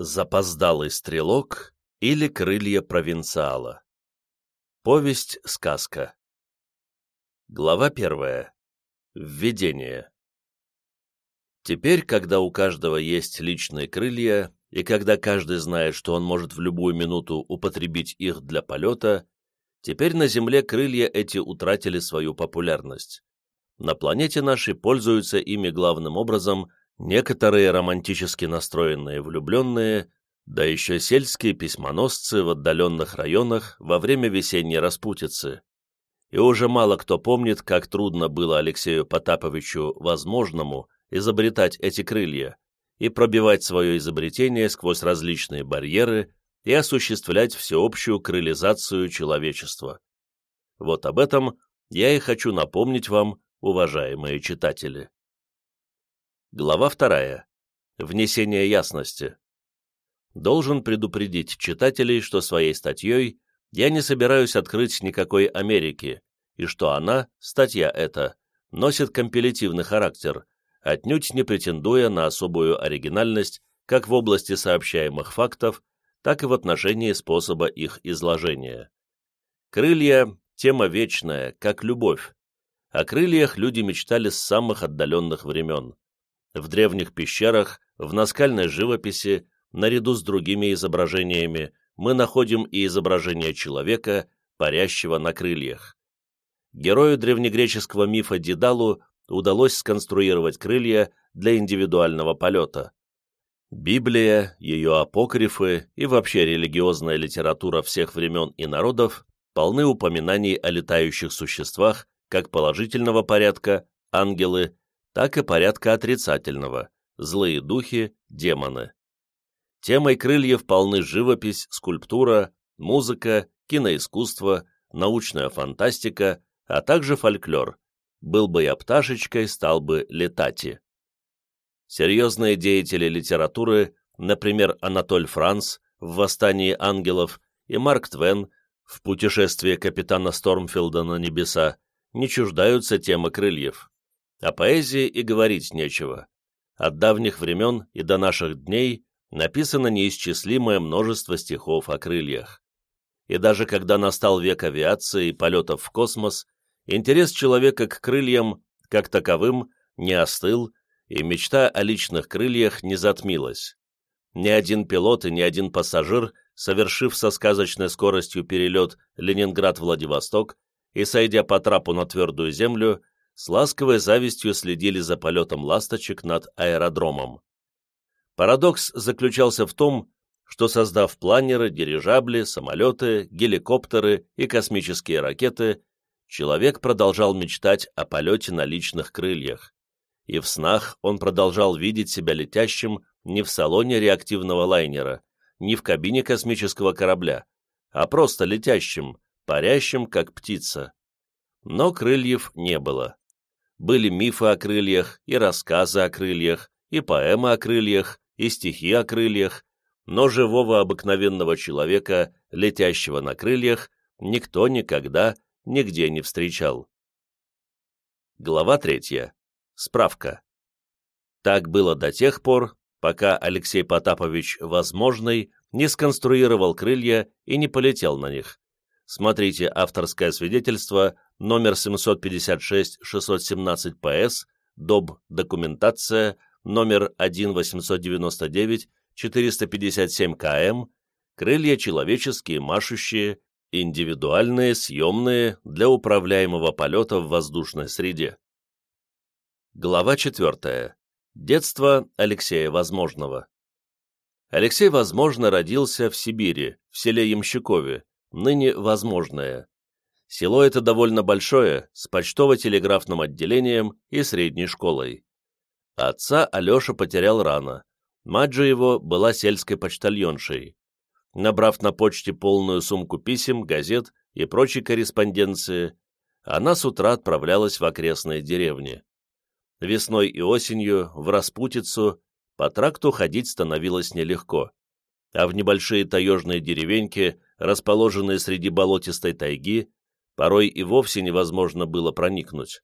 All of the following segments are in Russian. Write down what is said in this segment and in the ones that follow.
Запоздалый стрелок или крылья провинциала. Повесть-сказка. Глава первая. Введение. Теперь, когда у каждого есть личные крылья, и когда каждый знает, что он может в любую минуту употребить их для полета, теперь на Земле крылья эти утратили свою популярность. На планете нашей пользуются ими главным образом Некоторые романтически настроенные влюбленные, да еще сельские письмоносцы в отдаленных районах во время весенней распутицы. И уже мало кто помнит, как трудно было Алексею Потаповичу возможному изобретать эти крылья и пробивать свое изобретение сквозь различные барьеры и осуществлять всеобщую крылизацию человечества. Вот об этом я и хочу напомнить вам, уважаемые читатели. Глава вторая. Внесение ясности. Должен предупредить читателей, что своей статьей я не собираюсь открыть никакой Америки, и что она, статья эта, носит компилятивный характер, отнюдь не претендуя на особую оригинальность как в области сообщаемых фактов, так и в отношении способа их изложения. Крылья – тема вечная, как любовь. О крыльях люди мечтали с самых отдаленных времен в древних пещерах, в наскальной живописи, наряду с другими изображениями, мы находим и изображение человека, парящего на крыльях. Герою древнегреческого мифа Дедалу удалось сконструировать крылья для индивидуального полета. Библия, ее апокрифы и вообще религиозная литература всех времен и народов полны упоминаний о летающих существах как положительного порядка, ангелы, так и порядка отрицательного – злые духи, демоны. Темой крыльев полны живопись, скульптура, музыка, киноискусство, научная фантастика, а также фольклор. Был бы я пташечкой, стал бы летати. Серьезные деятели литературы, например, Анатоль Франц в «Восстании ангелов» и Марк Твен в «Путешествие капитана Стормфилда на небеса», не чуждаются темы крыльев. О поэзии и говорить нечего. От давних времен и до наших дней написано неисчислимое множество стихов о крыльях. И даже когда настал век авиации и полетов в космос, интерес человека к крыльям, как таковым, не остыл, и мечта о личных крыльях не затмилась. Ни один пилот и ни один пассажир, совершив со сказочной скоростью перелет Ленинград-Владивосток и сойдя по трапу на твердую землю, с ласковой завистью следили за полетом ласточек над аэродромом. Парадокс заключался в том, что создав планеры, дирижабли, самолеты, геликоптеры и космические ракеты, человек продолжал мечтать о полете на личных крыльях. И в снах он продолжал видеть себя летящим не в салоне реактивного лайнера, не в кабине космического корабля, а просто летящим, парящим, как птица. Но крыльев не было были мифы о крыльях, и рассказы о крыльях, и поэмы о крыльях, и стихи о крыльях, но живого обыкновенного человека, летящего на крыльях, никто никогда нигде не встречал. Глава третья. Справка. Так было до тех пор, пока Алексей Потапович Возможный не сконструировал крылья и не полетел на них. Смотрите авторское свидетельство номер 756-617 ПС, ДОБ документация, номер 1-899-457 КМ, крылья человеческие, машущие, индивидуальные, съемные, для управляемого полета в воздушной среде. Глава 4. Детство Алексея Возможного. Алексей Возможно родился в Сибири, в селе Ямщикове, ныне возможное. Село это довольно большое, с почтово-телеграфным отделением и средней школой. Отца Алеша потерял рано. Мать же его была сельской почтальоншей. Набрав на почте полную сумку писем, газет и прочей корреспонденции, она с утра отправлялась в окрестные деревни. Весной и осенью, в Распутицу, по тракту ходить становилось нелегко, а в небольшие таежные деревеньки расположенные среди болотистой тайги, порой и вовсе невозможно было проникнуть.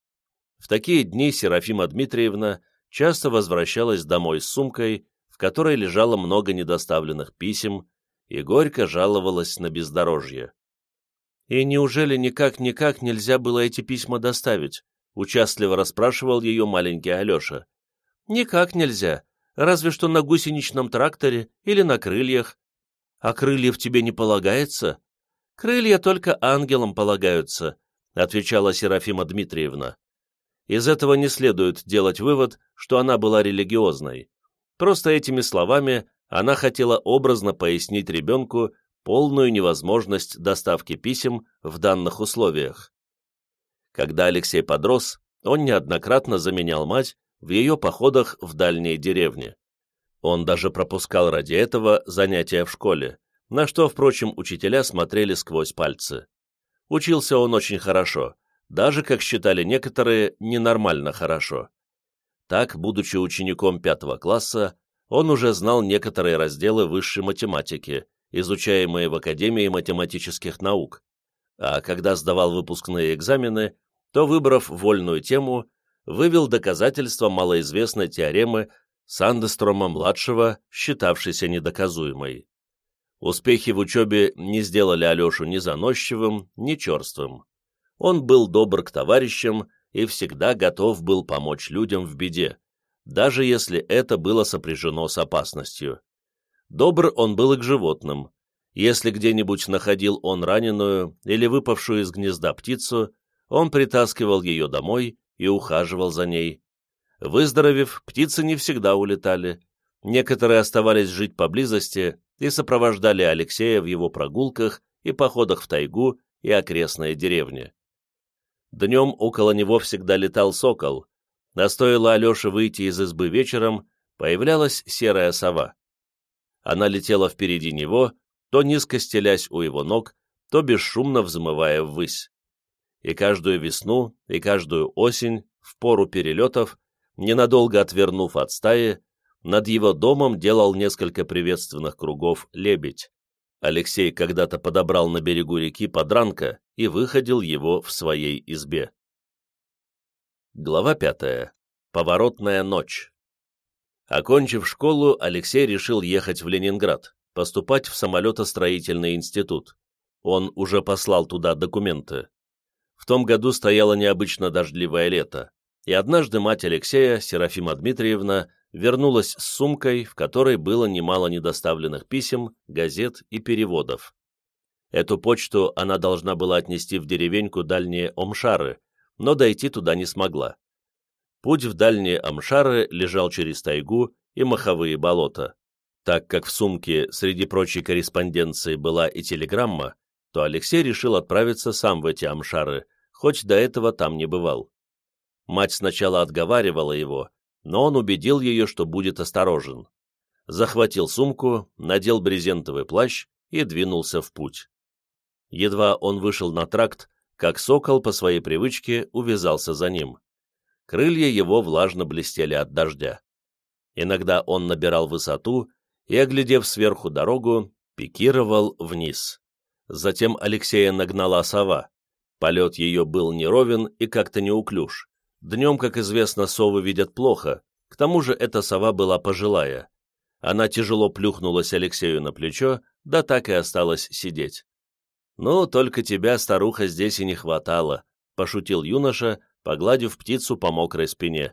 В такие дни Серафима Дмитриевна часто возвращалась домой с сумкой, в которой лежало много недоставленных писем, и горько жаловалась на бездорожье. «И неужели никак-никак нельзя было эти письма доставить?» — участливо расспрашивал ее маленький Алеша. «Никак нельзя, разве что на гусеничном тракторе или на крыльях. А крыльев тебе не полагается?» «Крылья только ангелам полагаются», — отвечала Серафима Дмитриевна. Из этого не следует делать вывод, что она была религиозной. Просто этими словами она хотела образно пояснить ребенку полную невозможность доставки писем в данных условиях. Когда Алексей подрос, он неоднократно заменял мать в ее походах в дальние деревни. Он даже пропускал ради этого занятия в школе, на что, впрочем, учителя смотрели сквозь пальцы. Учился он очень хорошо, даже, как считали некоторые, ненормально хорошо. Так, будучи учеником пятого класса, он уже знал некоторые разделы высшей математики, изучаемые в Академии математических наук, а когда сдавал выпускные экзамены, то, выбрав вольную тему, вывел доказательства малоизвестной теоремы Сандестрома-младшего, считавшейся недоказуемой. Успехи в учебе не сделали Алешу ни заносчивым, ни черствым. Он был добр к товарищам и всегда готов был помочь людям в беде, даже если это было сопряжено с опасностью. Добр он был и к животным. Если где-нибудь находил он раненую или выпавшую из гнезда птицу, он притаскивал ее домой и ухаживал за ней. Выздоровев, птицы не всегда улетали. Некоторые оставались жить поблизости и сопровождали Алексея в его прогулках и походах в тайгу и окрестные деревни. Днем около него всегда летал сокол, а стоило Алеше выйти из избы вечером, появлялась серая сова. Она летела впереди него, то низко стелясь у его ног, то бесшумно взмывая ввысь. И каждую весну, и каждую осень, в пору перелетов, ненадолго отвернув от стаи, над его домом делал несколько приветственных кругов лебедь. Алексей когда-то подобрал на берегу реки подранка и выходил его в своей избе. Глава пятая. Поворотная ночь. Окончив школу, Алексей решил ехать в Ленинград, поступать в самолетостроительный институт. Он уже послал туда документы. В том году стояло необычно дождливое лето, и однажды мать Алексея, Серафима Дмитриевна, вернулась с сумкой, в которой было немало недоставленных писем, газет и переводов. Эту почту она должна была отнести в деревеньку дальние Омшары, но дойти туда не смогла. Путь в дальние Амшары лежал через тайгу и маховые болота. Так как в сумке среди прочей корреспонденции была и телеграмма, то Алексей решил отправиться сам в эти Амшары, хоть до этого там не бывал. Мать сначала отговаривала его, но он убедил ее, что будет осторожен. Захватил сумку, надел брезентовый плащ и двинулся в путь. Едва он вышел на тракт, как сокол по своей привычке увязался за ним. Крылья его влажно блестели от дождя. Иногда он набирал высоту и, оглядев сверху дорогу, пикировал вниз. Затем Алексея нагнала сова. Полет ее был неровен и как-то неуклюж. Днем, как известно, совы видят плохо, к тому же эта сова была пожилая. Она тяжело плюхнулась Алексею на плечо, да так и осталась сидеть. «Ну, только тебя, старуха, здесь и не хватало», — пошутил юноша, погладив птицу по мокрой спине.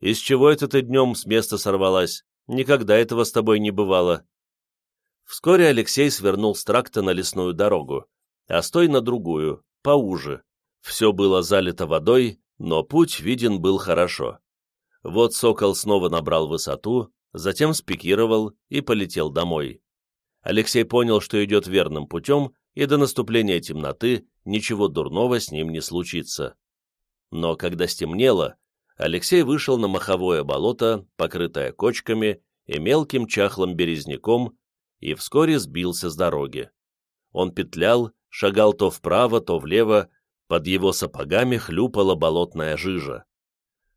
«Из чего это ты днем с места сорвалась? Никогда этого с тобой не бывало». Вскоре Алексей свернул с тракта на лесную дорогу, а стой на другую, поуже. Все было залито водой, но путь виден был хорошо. Вот сокол снова набрал высоту, затем спикировал и полетел домой. Алексей понял, что идет верным путем, и до наступления темноты ничего дурного с ним не случится. Но когда стемнело, Алексей вышел на маховое болото, покрытое кочками и мелким чахлым березняком, и вскоре сбился с дороги. Он петлял, шагал то вправо, то влево, под его сапогами хлюпала болотная жижа.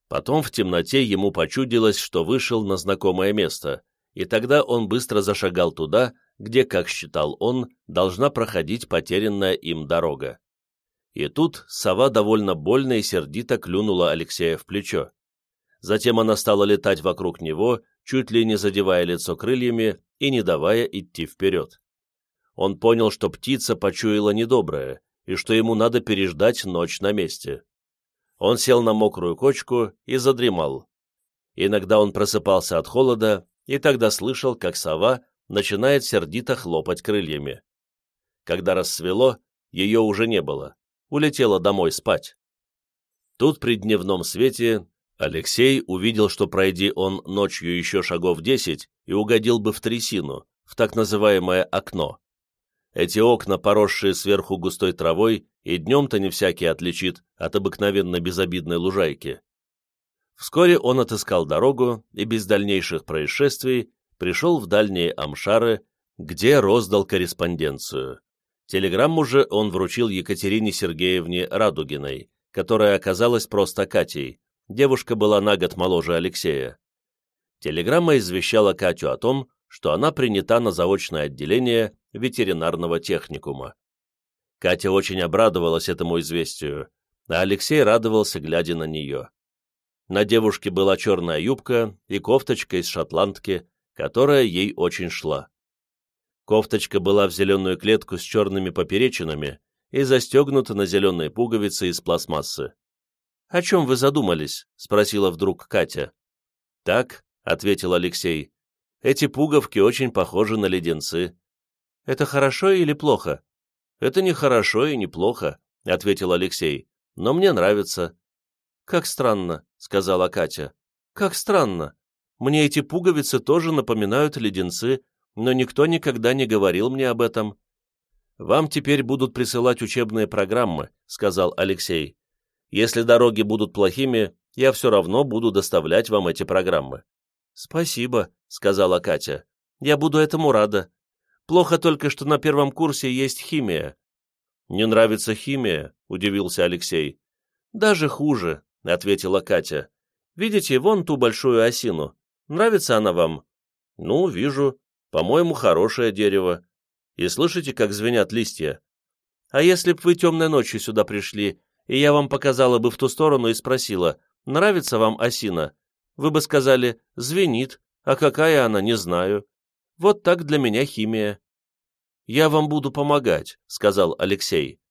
Потом в темноте ему почудилось, что вышел на знакомое место, и тогда он быстро зашагал туда, где, как считал он, должна проходить потерянная им дорога. И тут сова довольно больно и сердито клюнула Алексея в плечо. Затем она стала летать вокруг него, чуть ли не задевая лицо крыльями и не давая идти вперед. Он понял, что птица почуяла недоброе, и что ему надо переждать ночь на месте. Он сел на мокрую кочку и задремал. Иногда он просыпался от холода и тогда слышал, как сова начинает сердито хлопать крыльями. Когда рассвело, ее уже не было, улетела домой спать. Тут при дневном свете Алексей увидел, что пройди он ночью еще шагов десять и угодил бы в трясину, в так называемое окно. Эти окна, поросшие сверху густой травой, и днем-то не всякий отличит от обыкновенной безобидной лужайки. Вскоре он отыскал дорогу и без дальнейших происшествий пришел в дальние амшары, где роздал корреспонденцию. Телеграмму же он вручил Екатерине Сергеевне Радугиной, которая оказалась просто Катей. Девушка была на год моложе Алексея. Телеграмма извещала Катю о том, что она принята на заочное отделение ветеринарного техникума. Катя очень обрадовалась этому известию, а Алексей радовался, глядя на нее. На девушке была черная юбка и кофточка из шотландки, которая ей очень шла. Кофточка была в зеленую клетку с черными поперечинами и застегнута на зеленые пуговицы из пластмассы. «О чем вы задумались?» — спросила вдруг Катя. «Так», — ответил Алексей, — «эти пуговки очень похожи на леденцы». «Это хорошо или плохо?» «Это не хорошо и не плохо», — ответил Алексей, — «но мне нравится». «Как странно», — сказала Катя. «Как странно. Мне эти пуговицы тоже напоминают леденцы, но никто никогда не говорил мне об этом». «Вам теперь будут присылать учебные программы», — сказал Алексей. «Если дороги будут плохими, я все равно буду доставлять вам эти программы». «Спасибо», — сказала Катя. «Я буду этому рада. Плохо только, что на первом курсе есть химия». «Не нравится химия?» — удивился Алексей. «Даже хуже. — ответила Катя. «Видите, вон ту большую осину. Нравится она вам?» «Ну, вижу. По-моему, хорошее дерево. И слышите, как звенят листья? А если б вы темной ночью сюда пришли, и я вам показала бы в ту сторону и спросила, нравится вам осина? Вы бы сказали, звенит, а какая она, не знаю. Вот так для меня химия». «Я вам буду помогать», — сказал Алексей.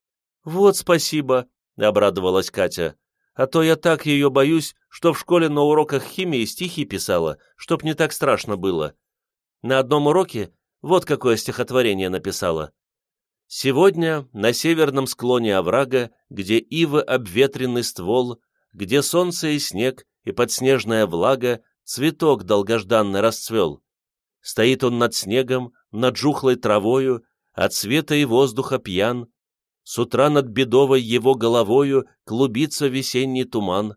«Вот спасибо», — обрадовалась Катя а то я так ее боюсь, что в школе на уроках химии стихи писала, чтоб не так страшно было. На одном уроке вот какое стихотворение написала. «Сегодня на северном склоне оврага, где ивы обветренный ствол, где солнце и снег, и подснежная влага, цветок долгожданно расцвел. Стоит он над снегом, над жухлой травою, от света и воздуха пьян, с утра над бедовой его головою клубится весенний туман.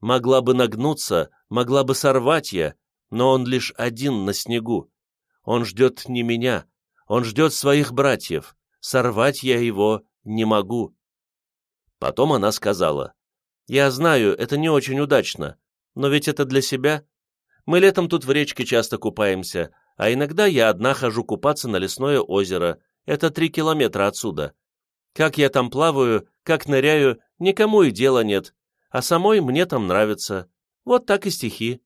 Могла бы нагнуться, могла бы сорвать я, но он лишь один на снегу. Он ждет не меня, он ждет своих братьев. Сорвать я его не могу. Потом она сказала, «Я знаю, это не очень удачно, но ведь это для себя. Мы летом тут в речке часто купаемся, а иногда я одна хожу купаться на лесное озеро. Это три километра отсюда. Как я там плаваю, как ныряю, никому и дела нет, а самой мне там нравится. Вот так и стихи.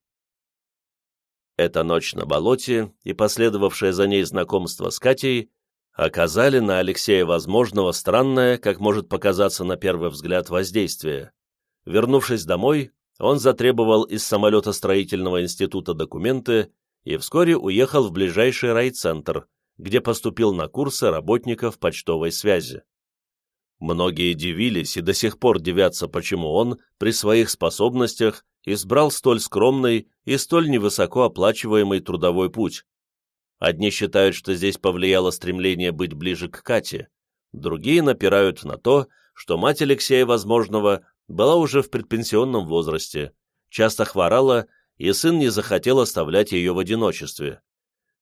Эта ночь на болоте и последовавшее за ней знакомство с Катей оказали на Алексея возможного странное, как может показаться на первый взгляд, воздействие. Вернувшись домой, он затребовал из самолета строительного института документы и вскоре уехал в ближайший райцентр, где поступил на курсы работников почтовой связи. Многие дивились и до сих пор дивятся, почему он, при своих способностях, избрал столь скромный и столь невысоко оплачиваемый трудовой путь. Одни считают, что здесь повлияло стремление быть ближе к Кате, другие напирают на то, что мать Алексея Возможного была уже в предпенсионном возрасте, часто хворала, и сын не захотел оставлять ее в одиночестве.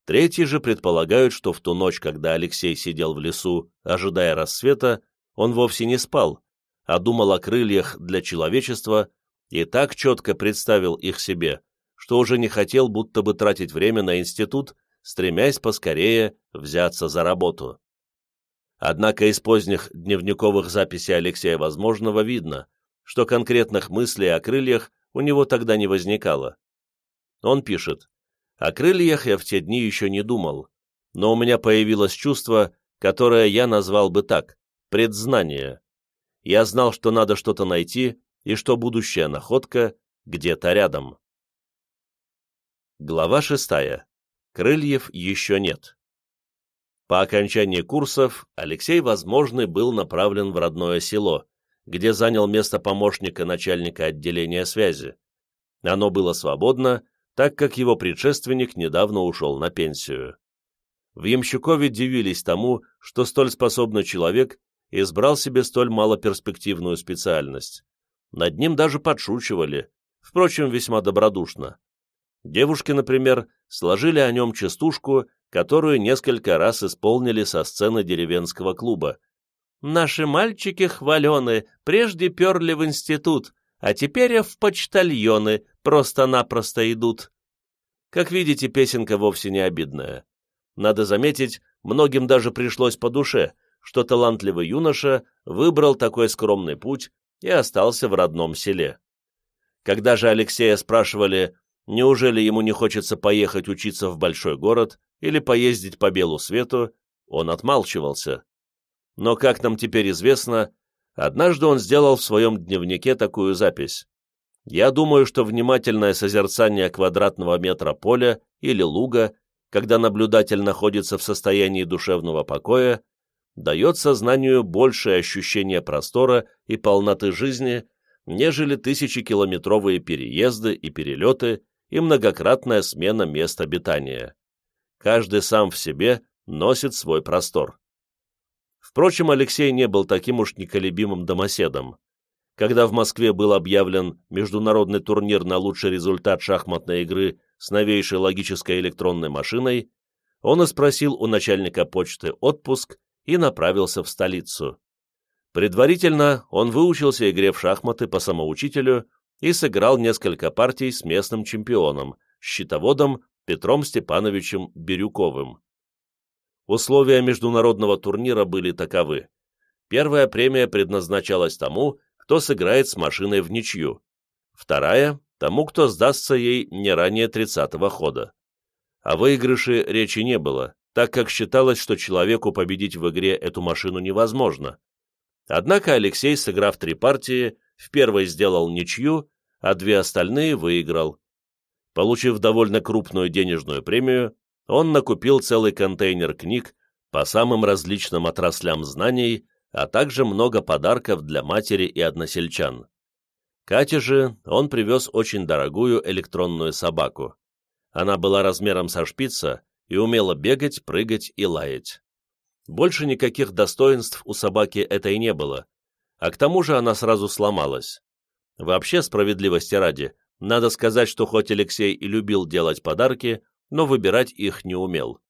Третьи же предполагают, что в ту ночь, когда Алексей сидел в лесу, ожидая рассвета, он вовсе не спал, а думал о крыльях для человечества и так четко представил их себе, что уже не хотел будто бы тратить время на институт, стремясь поскорее взяться за работу. Однако из поздних дневниковых записей Алексея Возможного видно, что конкретных мыслей о крыльях у него тогда не возникало. Он пишет, О крыльях я в те дни еще не думал, но у меня появилось чувство, которое я назвал бы так – предзнание. Я знал, что надо что-то найти, и что будущая находка где-то рядом. Глава шестая. Крыльев еще нет. По окончании курсов Алексей Возможный был направлен в родное село, где занял место помощника начальника отделения связи. Оно было свободно, так как его предшественник недавно ушел на пенсию. В Ямщикове дивились тому, что столь способный человек избрал себе столь малоперспективную специальность. Над ним даже подшучивали, впрочем, весьма добродушно. Девушки, например, сложили о нем частушку, которую несколько раз исполнили со сцены деревенского клуба. «Наши мальчики хвалены, прежде перли в институт, а теперь в почтальоны просто-напросто идут». Как видите, песенка вовсе не обидная. Надо заметить, многим даже пришлось по душе, что талантливый юноша выбрал такой скромный путь и остался в родном селе. Когда же Алексея спрашивали, Неужели ему не хочется поехать учиться в большой город или поездить по белу свету, он отмалчивался. Но, как нам теперь известно, однажды он сделал в своем дневнике такую запись. «Я думаю, что внимательное созерцание квадратного метра поля или луга, когда наблюдатель находится в состоянии душевного покоя, дает сознанию большее ощущение простора и полноты жизни, нежели тысячекилометровые переезды и перелеты, и многократная смена мест обитания. Каждый сам в себе носит свой простор. Впрочем, Алексей не был таким уж неколебимым домоседом. Когда в Москве был объявлен международный турнир на лучший результат шахматной игры с новейшей логической электронной машиной, он и спросил у начальника почты отпуск и направился в столицу. Предварительно он выучился игре в шахматы по самоучителю и сыграл несколько партий с местным чемпионом, счетоводом Петром Степановичем Бирюковым. Условия международного турнира были таковы. Первая премия предназначалась тому, кто сыграет с машиной в ничью. Вторая – тому, кто сдастся ей не ранее 30-го хода. О выигрыше речи не было, так как считалось, что человеку победить в игре эту машину невозможно. Однако Алексей, сыграв три партии, в первой сделал ничью, а две остальные выиграл. Получив довольно крупную денежную премию, он накупил целый контейнер книг по самым различным отраслям знаний, а также много подарков для матери и односельчан. Кате же он привез очень дорогую электронную собаку. Она была размером со шпица и умела бегать, прыгать и лаять. Больше никаких достоинств у собаки этой не было, а к тому же она сразу сломалась. Вообще, справедливости ради, надо сказать, что хоть Алексей и любил делать подарки, но выбирать их не умел.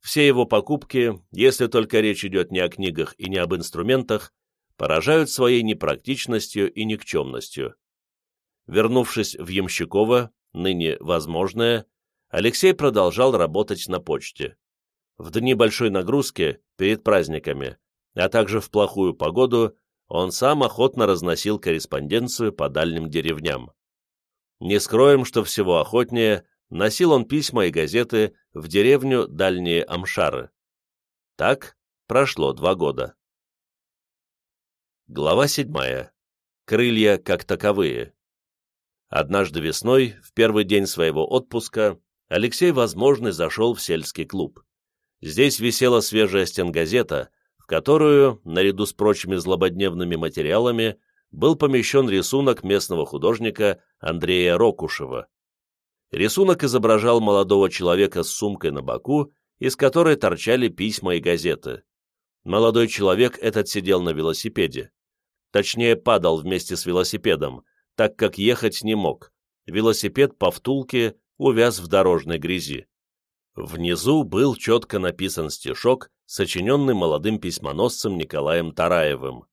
Все его покупки, если только речь идет не о книгах и не об инструментах, поражают своей непрактичностью и никчемностью. Вернувшись в Ямщиково, ныне возможное, Алексей продолжал работать на почте. В дни большой нагрузки, перед праздниками, а также в плохую погоду, он сам охотно разносил корреспонденцию по дальним деревням. Не скроем, что всего охотнее носил он письма и газеты в деревню Дальние Амшары. Так прошло два года. Глава седьмая. Крылья как таковые. Однажды весной, в первый день своего отпуска, Алексей Возможный зашел в сельский клуб. Здесь висела свежая стенгазета, которую, наряду с прочими злободневными материалами, был помещен рисунок местного художника Андрея Рокушева. Рисунок изображал молодого человека с сумкой на боку, из которой торчали письма и газеты. Молодой человек этот сидел на велосипеде. Точнее, падал вместе с велосипедом, так как ехать не мог. Велосипед по втулке увяз в дорожной грязи. Внизу был четко написан стишок, сочиненный молодым письмоносцем Николаем Тараевым.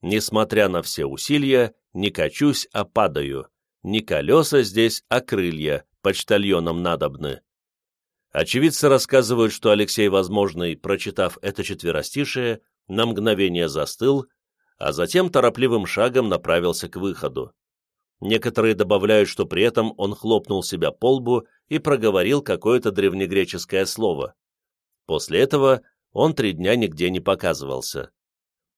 «Несмотря на все усилия, не качусь, а падаю. Не колеса здесь, а крылья, почтальонам надобны». Очевидцы рассказывают, что Алексей Возможный, прочитав это четверостишее, на мгновение застыл, а затем торопливым шагом направился к выходу. Некоторые добавляют, что при этом он хлопнул себя по лбу и проговорил какое-то древнегреческое слово. После этого он три дня нигде не показывался.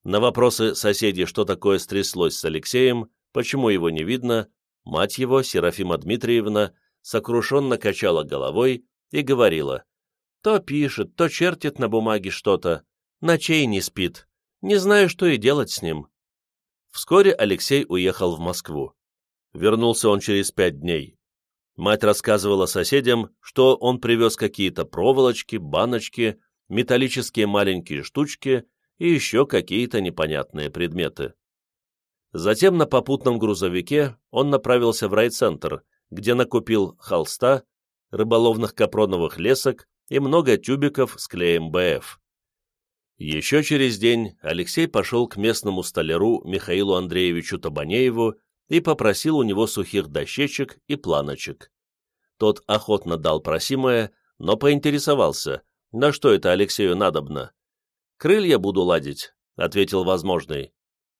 На вопросы соседей, что такое стряслось с Алексеем, почему его не видно, мать его, Серафима Дмитриевна, сокрушенно качала головой и говорила, то пишет, то чертит на бумаге что-то, ночей не спит, не знаю, что и делать с ним. Вскоре Алексей уехал в Москву. Вернулся он через пять дней. Мать рассказывала соседям, что он привез какие-то проволочки, баночки, металлические маленькие штучки и еще какие-то непонятные предметы. Затем на попутном грузовике он направился в райцентр, где накупил холста, рыболовных капроновых лесок и много тюбиков с клеем БФ. Еще через день Алексей пошел к местному столяру Михаилу Андреевичу Табанееву и попросил у него сухих дощечек и планочек. Тот охотно дал просимое, но поинтересовался, на что это Алексею надобно. «Крылья буду ладить», — ответил возможный.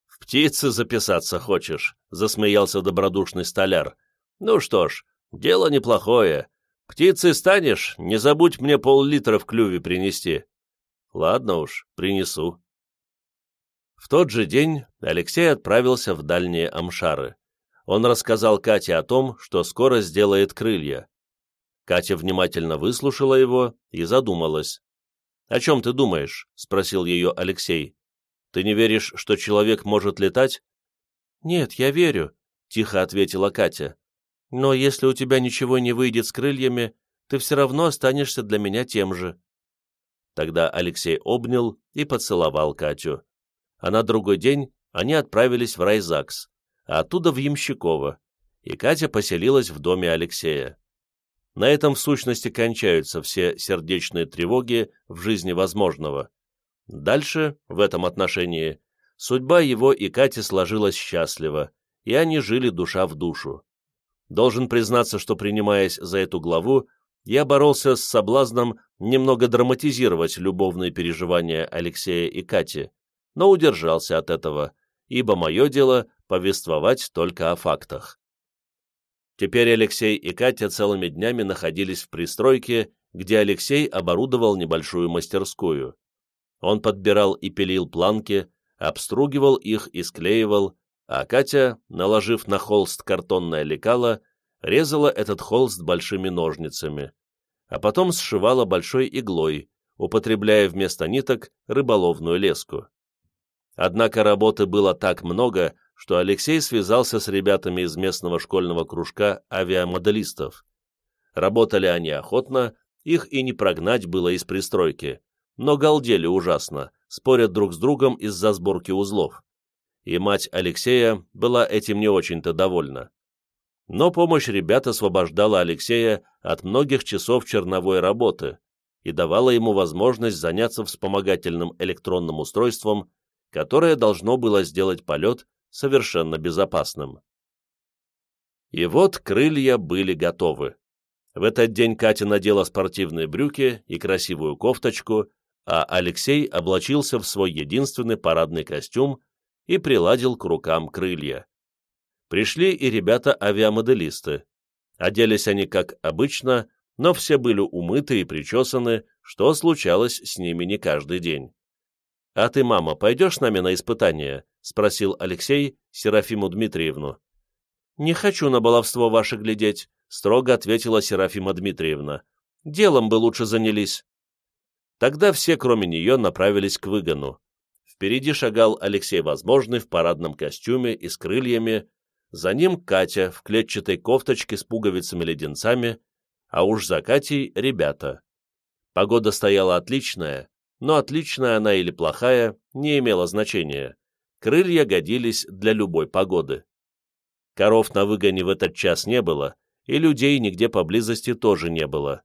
«В птицы записаться хочешь?» — засмеялся добродушный столяр. «Ну что ж, дело неплохое. Птицы станешь, не забудь мне пол-литра в клюве принести». Ладно уж, принесу. В тот же день Алексей отправился в дальние амшары. Он рассказал Кате о том, что скоро сделает крылья. Катя внимательно выслушала его и задумалась. «О чем ты думаешь?» — спросил ее Алексей. «Ты не веришь, что человек может летать?» «Нет, я верю», — тихо ответила Катя. «Но если у тебя ничего не выйдет с крыльями, ты все равно останешься для меня тем же». Тогда Алексей обнял и поцеловал Катю. А на другой день они отправились в Райзакс, а оттуда в Ямщиково, и Катя поселилась в доме Алексея. На этом в сущности кончаются все сердечные тревоги в жизни возможного. Дальше, в этом отношении, судьба его и Кати сложилась счастливо, и они жили душа в душу. Должен признаться, что, принимаясь за эту главу, я боролся с соблазном немного драматизировать любовные переживания Алексея и Кати, но удержался от этого, ибо мое дело повествовать только о фактах. Теперь Алексей и Катя целыми днями находились в пристройке, где Алексей оборудовал небольшую мастерскую. Он подбирал и пилил планки, обстругивал их и склеивал, а Катя, наложив на холст картонное лекало, резала этот холст большими ножницами, а потом сшивала большой иглой, употребляя вместо ниток рыболовную леску. Однако работы было так много, что Алексей связался с ребятами из местного школьного кружка авиамоделистов. Работали они охотно, их и не прогнать было из пристройки, но галдели ужасно, спорят друг с другом из-за сборки узлов. И мать Алексея была этим не очень-то довольна но помощь ребят освобождала Алексея от многих часов черновой работы и давала ему возможность заняться вспомогательным электронным устройством, которое должно было сделать полет совершенно безопасным. И вот крылья были готовы. В этот день Катя надела спортивные брюки и красивую кофточку, а Алексей облачился в свой единственный парадный костюм и приладил к рукам крылья. Пришли и ребята-авиамоделисты. Оделись они как обычно, но все были умыты и причесаны, что случалось с ними не каждый день. «А ты, мама, пойдешь с нами на испытание?» — спросил Алексей Серафиму Дмитриевну. «Не хочу на баловство ваше глядеть», — строго ответила Серафима Дмитриевна. «Делом бы лучше занялись». Тогда все, кроме нее, направились к выгону. Впереди шагал Алексей Возможный в парадном костюме и с крыльями, за ним Катя в клетчатой кофточке с пуговицами-леденцами, а уж за Катей ребята. Погода стояла отличная, но отличная она или плохая не имела значения. Крылья годились для любой погоды. Коров на выгоне в этот час не было, и людей нигде поблизости тоже не было.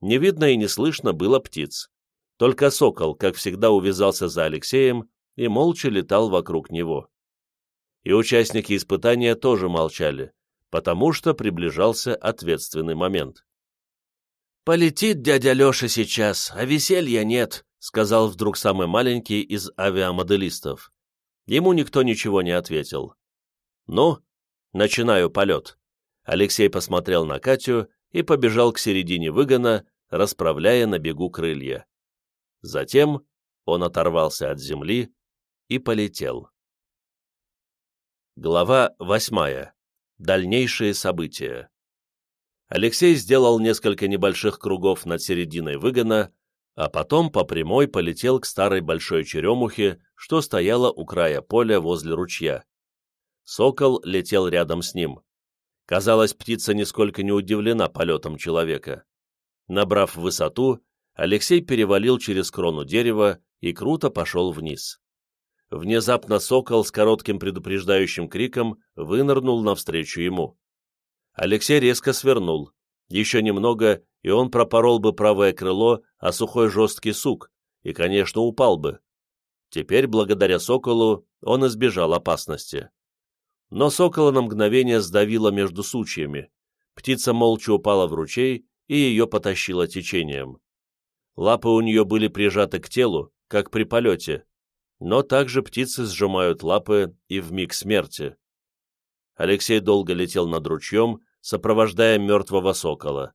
Не видно и не слышно было птиц. Только сокол, как всегда, увязался за Алексеем и молча летал вокруг него и участники испытания тоже молчали, потому что приближался ответственный момент. «Полетит дядя Леша сейчас, а веселья нет», — сказал вдруг самый маленький из авиамоделистов. Ему никто ничего не ответил. «Ну, Начинаю полет». Алексей посмотрел на Катю и побежал к середине выгона, расправляя на бегу крылья. Затем он оторвался от земли и полетел. Глава восьмая. Дальнейшие события. Алексей сделал несколько небольших кругов над серединой выгона, а потом по прямой полетел к старой большой черемухе, что стояла у края поля возле ручья. Сокол летел рядом с ним. Казалось, птица нисколько не удивлена полетом человека. Набрав высоту, Алексей перевалил через крону дерева и круто пошел вниз. Внезапно сокол с коротким предупреждающим криком вынырнул навстречу ему. Алексей резко свернул. Еще немного, и он пропорол бы правое крыло, а сухой жесткий сук, и, конечно, упал бы. Теперь, благодаря соколу, он избежал опасности. Но сокола на мгновение сдавило между сучьями. Птица молча упала в ручей, и ее потащило течением. Лапы у нее были прижаты к телу, как при полете, но также птицы сжимают лапы и в миг смерти. Алексей долго летел над ручьем, сопровождая мертвого сокола.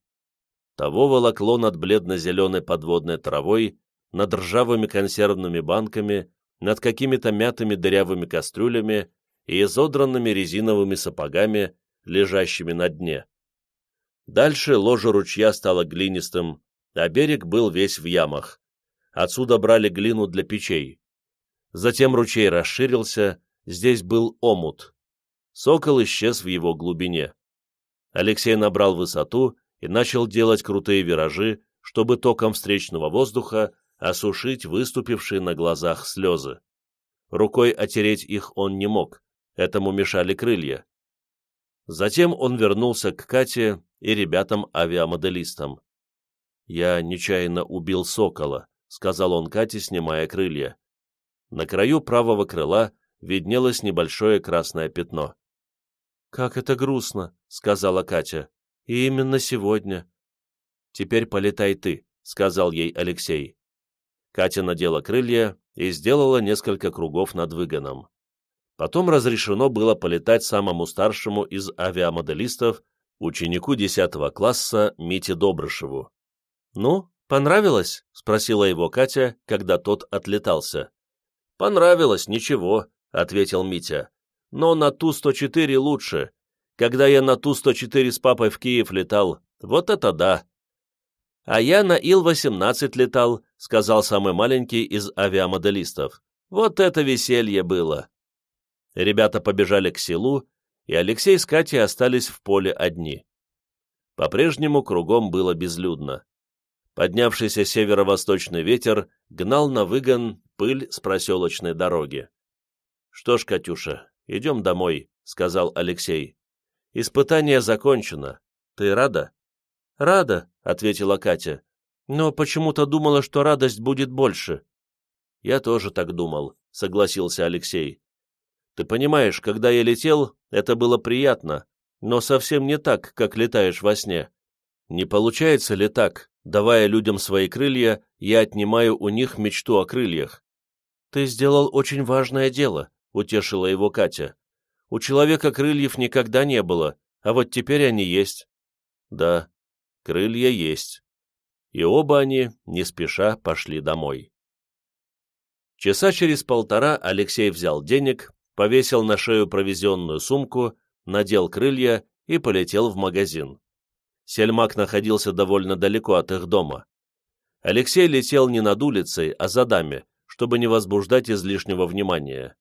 Того волокло над бледно-зеленой подводной травой, над ржавыми консервными банками, над какими-то мятыми дырявыми кастрюлями и изодранными резиновыми сапогами, лежащими на дне. Дальше ложе ручья стало глинистым, а берег был весь в ямах. Отсюда брали глину для печей. Затем ручей расширился, здесь был омут. Сокол исчез в его глубине. Алексей набрал высоту и начал делать крутые виражи, чтобы током встречного воздуха осушить выступившие на глазах слезы. Рукой отереть их он не мог, этому мешали крылья. Затем он вернулся к Кате и ребятам-авиамоделистам. «Я нечаянно убил сокола», — сказал он Кате, снимая крылья. На краю правого крыла виднелось небольшое красное пятно. «Как это грустно», — сказала Катя. «И именно сегодня». «Теперь полетай ты», — сказал ей Алексей. Катя надела крылья и сделала несколько кругов над выгоном. Потом разрешено было полетать самому старшему из авиамоделистов, ученику 10 класса Мите Добрышеву. «Ну, понравилось?» — спросила его Катя, когда тот отлетался. «Понравилось, ничего», — ответил Митя. «Но на Ту-104 лучше. Когда я на Ту-104 с папой в Киев летал, вот это да!» «А я на Ил-18 летал», — сказал самый маленький из авиамоделистов. «Вот это веселье было!» Ребята побежали к селу, и Алексей с Катей остались в поле одни. По-прежнему кругом было безлюдно. Поднявшийся северо-восточный ветер гнал на выгон пыль с проселочной дороги. «Что ж, Катюша, идем домой», — сказал Алексей. «Испытание закончено. Ты рада?» «Рада», — ответила Катя. «Но почему-то думала, что радость будет больше». «Я тоже так думал», — согласился Алексей. «Ты понимаешь, когда я летел, это было приятно, но совсем не так, как летаешь во сне. Не получается ли так, давая людям свои крылья, я отнимаю у них мечту о крыльях? Ты сделал очень важное дело, утешила его Катя. У человека крыльев никогда не было, а вот теперь они есть. Да, крылья есть. И оба они, не спеша, пошли домой. Часа через полтора Алексей взял денег, повесил на шею провизионную сумку, надел крылья и полетел в магазин. Сельмак находился довольно далеко от их дома. Алексей летел не над улицей, а за дами, чтобы не возбуждать излишнего внимания.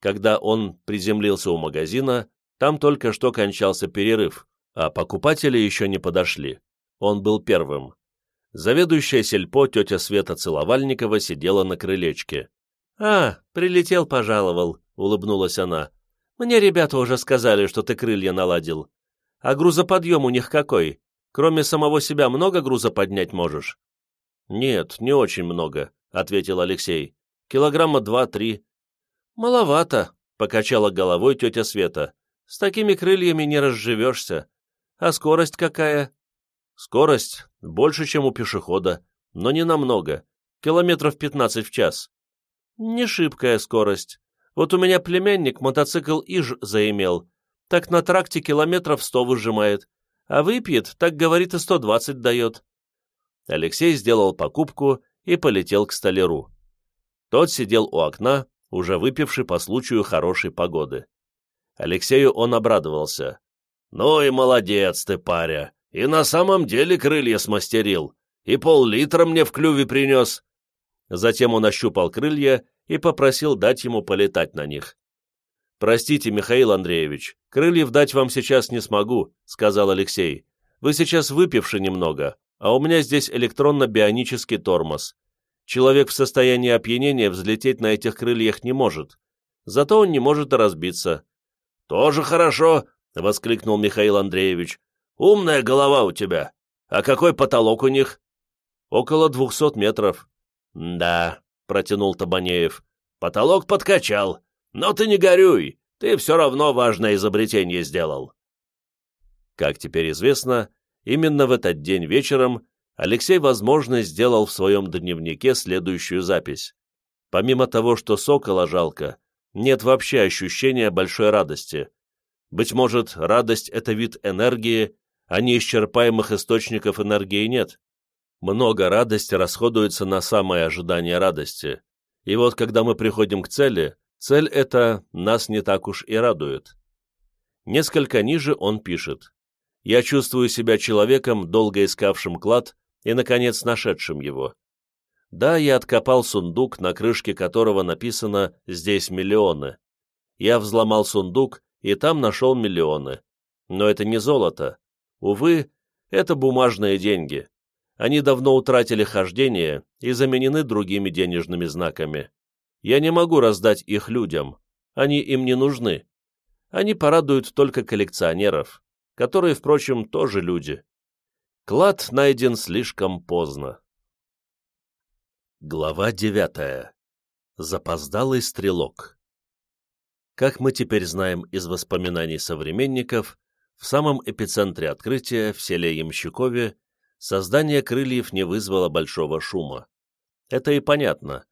Когда он приземлился у магазина, там только что кончался перерыв, а покупатели еще не подошли. Он был первым. Заведующая сельпо тетя Света Целовальникова сидела на крылечке. «А, прилетел, пожаловал», — улыбнулась она. «Мне ребята уже сказали, что ты крылья наладил. А грузоподъем у них какой? Кроме самого себя много груза поднять можешь?» «Нет, не очень много», — ответил Алексей. «Килограмма два-три». «Маловато», — покачала головой тетя Света. «С такими крыльями не разживешься. А скорость какая?» «Скорость больше, чем у пешехода, но не намного. Километров пятнадцать в час». «Не шибкая скорость. Вот у меня племянник мотоцикл Иж заимел, так на тракте километров сто выжимает, а выпьет, так, говорит, и сто двадцать дает». Алексей сделал покупку и полетел к столяру. Тот сидел у окна, уже выпивший по случаю хорошей погоды. Алексею он обрадовался. «Ну и молодец ты, паря, и на самом деле крылья смастерил, и пол-литра мне в клюве принес». Затем он ощупал крылья и попросил дать ему полетать на них. «Простите, Михаил Андреевич, крыльев дать вам сейчас не смогу», — сказал Алексей. «Вы сейчас выпивши немного, а у меня здесь электронно-бионический тормоз. Человек в состоянии опьянения взлететь на этих крыльях не может. Зато он не может и разбиться». «Тоже хорошо», — воскликнул Михаил Андреевич. «Умная голова у тебя. А какой потолок у них?» «Около двухсот метров». «Да», — протянул Табанеев. «Потолок подкачал. Но ты не горюй, ты все равно важное изобретение сделал. Как теперь известно, именно в этот день вечером Алексей, возможно, сделал в своем дневнике следующую запись. Помимо того, что сокола жалко, нет вообще ощущения большой радости. Быть может, радость — это вид энергии, а неисчерпаемых источников энергии нет. Много радости расходуется на самое ожидание радости. И вот когда мы приходим к цели, Цель эта нас не так уж и радует. Несколько ниже он пишет. «Я чувствую себя человеком, долго искавшим клад и, наконец, нашедшим его. Да, я откопал сундук, на крышке которого написано «Здесь миллионы». Я взломал сундук, и там нашел миллионы. Но это не золото. Увы, это бумажные деньги. Они давно утратили хождение и заменены другими денежными знаками. Я не могу раздать их людям, они им не нужны. Они порадуют только коллекционеров, которые, впрочем, тоже люди. Клад найден слишком поздно. Глава девятая. Запоздалый стрелок. Как мы теперь знаем из воспоминаний современников, в самом эпицентре открытия, в селе Ямщикове, создание крыльев не вызвало большого шума. Это и понятно.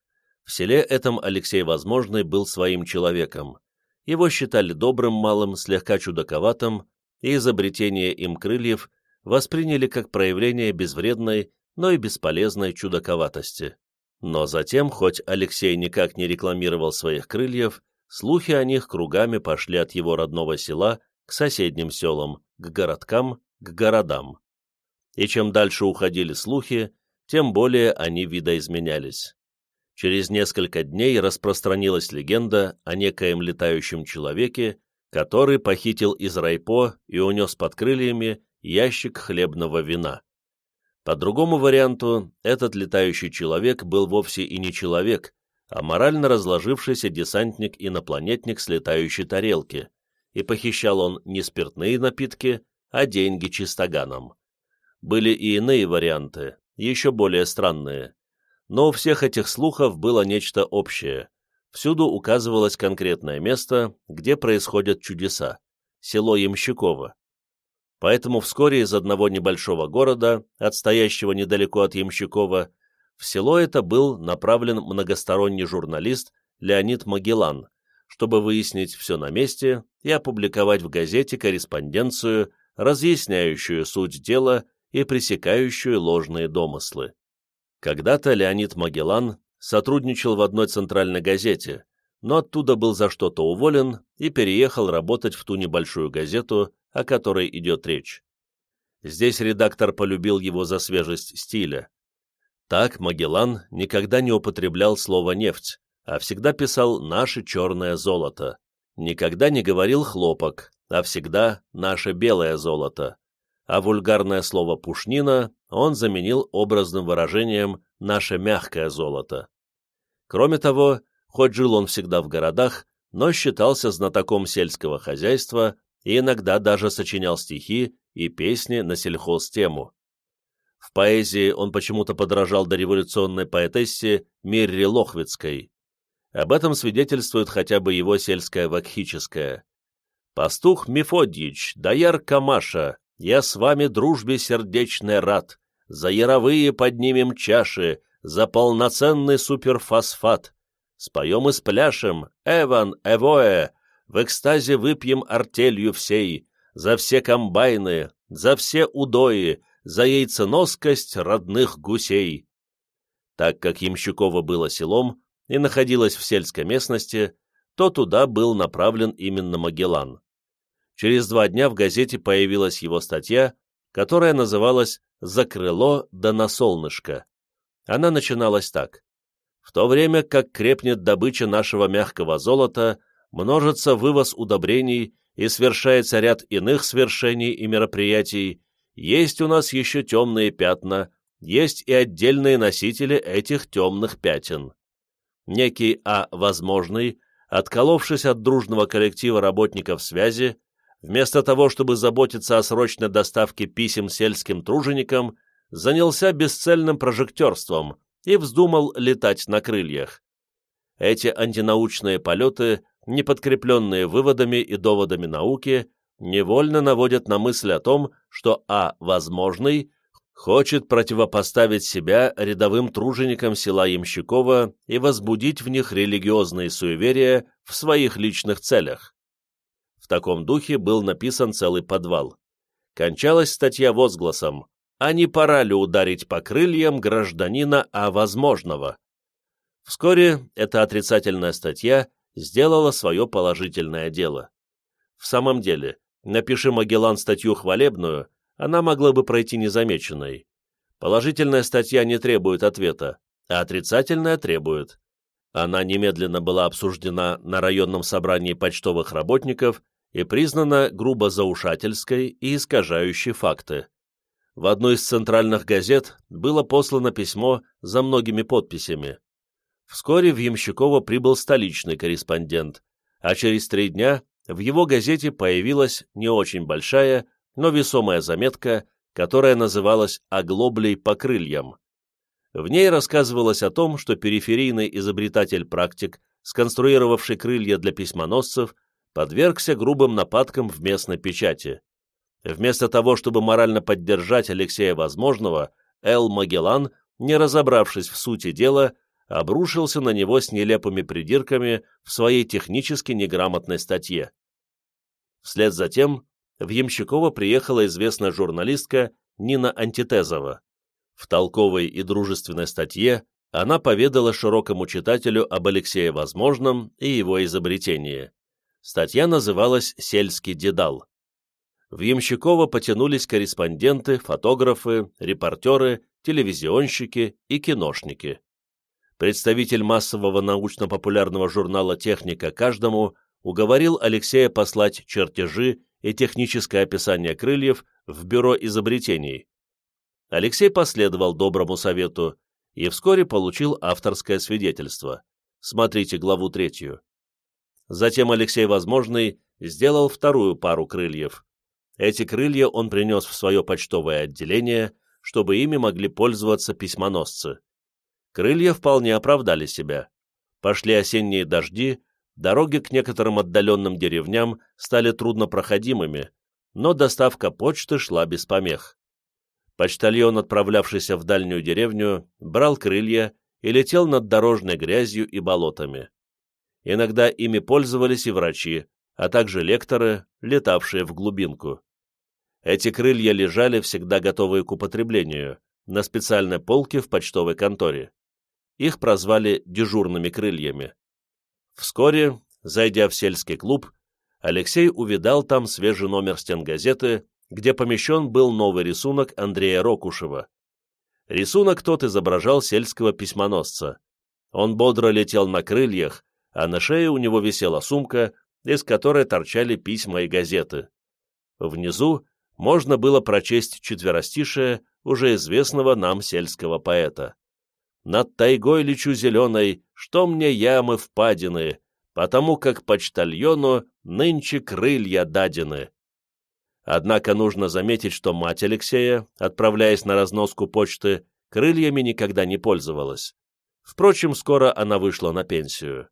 В селе этом Алексей Возможный был своим человеком. Его считали добрым малым, слегка чудаковатым, и изобретение им крыльев восприняли как проявление безвредной, но и бесполезной чудаковатости. Но затем, хоть Алексей никак не рекламировал своих крыльев, слухи о них кругами пошли от его родного села к соседним селам, к городкам, к городам. И чем дальше уходили слухи, тем более они видоизменялись. Через несколько дней распространилась легенда о некоем летающем человеке, который похитил из райпо и унес под крыльями ящик хлебного вина. По другому варианту, этот летающий человек был вовсе и не человек, а морально разложившийся десантник-инопланетник с летающей тарелки, и похищал он не спиртные напитки, а деньги чистоганом. Были и иные варианты, еще более странные. Но у всех этих слухов было нечто общее. Всюду указывалось конкретное место, где происходят чудеса – село Ямщиково. Поэтому вскоре из одного небольшого города, отстоящего недалеко от Ямщикова, в село это был направлен многосторонний журналист Леонид Магеллан, чтобы выяснить все на месте и опубликовать в газете корреспонденцию, разъясняющую суть дела и пресекающую ложные домыслы. Когда-то Леонид Магеллан сотрудничал в одной центральной газете, но оттуда был за что-то уволен и переехал работать в ту небольшую газету, о которой идет речь. Здесь редактор полюбил его за свежесть стиля. Так Магеллан никогда не употреблял слово «нефть», а всегда писал «наше черное золото». Никогда не говорил «хлопок», а всегда «наше белое золото» а вульгарное слово «пушнина» он заменил образным выражением «наше мягкое золото». Кроме того, хоть жил он всегда в городах, но считался знатоком сельского хозяйства и иногда даже сочинял стихи и песни на сельхозтему. В поэзии он почему-то подражал дореволюционной поэтессе Мирре Лохвицкой. Об этом свидетельствует хотя бы его сельское вакхическое. «Пастух Мефодьич, дояр Камаша, я с вами дружбе сердечной рад. За яровые поднимем чаши, за полноценный суперфосфат. Споем и спляшем, Эван, Эвоэ, в экстазе выпьем артелью всей, за все комбайны, за все удои, за яйценоскость родных гусей. Так как Ямщиково было селом и находилось в сельской местности, то туда был направлен именно Магеллан. Через два дня в газете появилась его статья, которая называлась «За крыло да на солнышко». Она начиналась так. В то время как крепнет добыча нашего мягкого золота, множится вывоз удобрений и совершается ряд иных свершений и мероприятий, есть у нас еще темные пятна, есть и отдельные носители этих темных пятен. Некий А. Возможный, отколовшись от дружного коллектива работников связи, вместо того, чтобы заботиться о срочной доставке писем сельским труженикам, занялся бесцельным прожектерством и вздумал летать на крыльях. Эти антинаучные полеты, не подкрепленные выводами и доводами науки, невольно наводят на мысль о том, что А. Возможный хочет противопоставить себя рядовым труженикам села Ямщикова и возбудить в них религиозные суеверия в своих личных целях. Таком духе был написан целый подвал. Кончалась статья возгласом «А не пора ли ударить по крыльям гражданина А возможного?» Вскоре эта отрицательная статья сделала свое положительное дело. В самом деле, напиши Магеллан статью хвалебную, она могла бы пройти незамеченной. Положительная статья не требует ответа, а отрицательная требует. Она немедленно была обсуждена на районном собрании почтовых работников и признана грубо заушательской и искажающей факты. В одной из центральных газет было послано письмо за многими подписями. Вскоре в Ямщиково прибыл столичный корреспондент, а через три дня в его газете появилась не очень большая, но весомая заметка, которая называлась «Оглоблей по крыльям». В ней рассказывалось о том, что периферийный изобретатель-практик, сконструировавший крылья для письмоносцев, подвергся грубым нападкам в местной печати. Вместо того, чтобы морально поддержать Алексея Возможного, Эл Магеллан, не разобравшись в сути дела, обрушился на него с нелепыми придирками в своей технически неграмотной статье. Вслед за тем в Ямщиково приехала известная журналистка Нина Антитезова. В толковой и дружественной статье она поведала широкому читателю об Алексее Возможном и его изобретении. Статья называлась «Сельский дедал». В Ямщиково потянулись корреспонденты, фотографы, репортеры, телевизионщики и киношники. Представитель массового научно-популярного журнала «Техника» каждому уговорил Алексея послать чертежи и техническое описание крыльев в Бюро изобретений. Алексей последовал доброму совету и вскоре получил авторское свидетельство. Смотрите главу третью. Затем Алексей Возможный сделал вторую пару крыльев. Эти крылья он принес в свое почтовое отделение, чтобы ими могли пользоваться письмоносцы. Крылья вполне оправдали себя. Пошли осенние дожди, дороги к некоторым отдаленным деревням стали труднопроходимыми, но доставка почты шла без помех. Почтальон, отправлявшийся в дальнюю деревню, брал крылья и летел над дорожной грязью и болотами. Иногда ими пользовались и врачи, а также лекторы, летавшие в глубинку. Эти крылья лежали всегда готовые к употреблению, на специальной полке в почтовой конторе. Их прозвали «дежурными крыльями». Вскоре, зайдя в сельский клуб, Алексей увидал там свежий номер стенгазеты, где помещен был новый рисунок Андрея Рокушева. Рисунок тот изображал сельского письмоносца. Он бодро летел на крыльях, а на шее у него висела сумка, из которой торчали письма и газеты. Внизу можно было прочесть четверостишее уже известного нам сельского поэта. «Над тайгой лечу зеленой, что мне ямы впадины, потому как почтальону нынче крылья дадены». Однако нужно заметить, что мать Алексея, отправляясь на разноску почты, крыльями никогда не пользовалась. Впрочем, скоро она вышла на пенсию.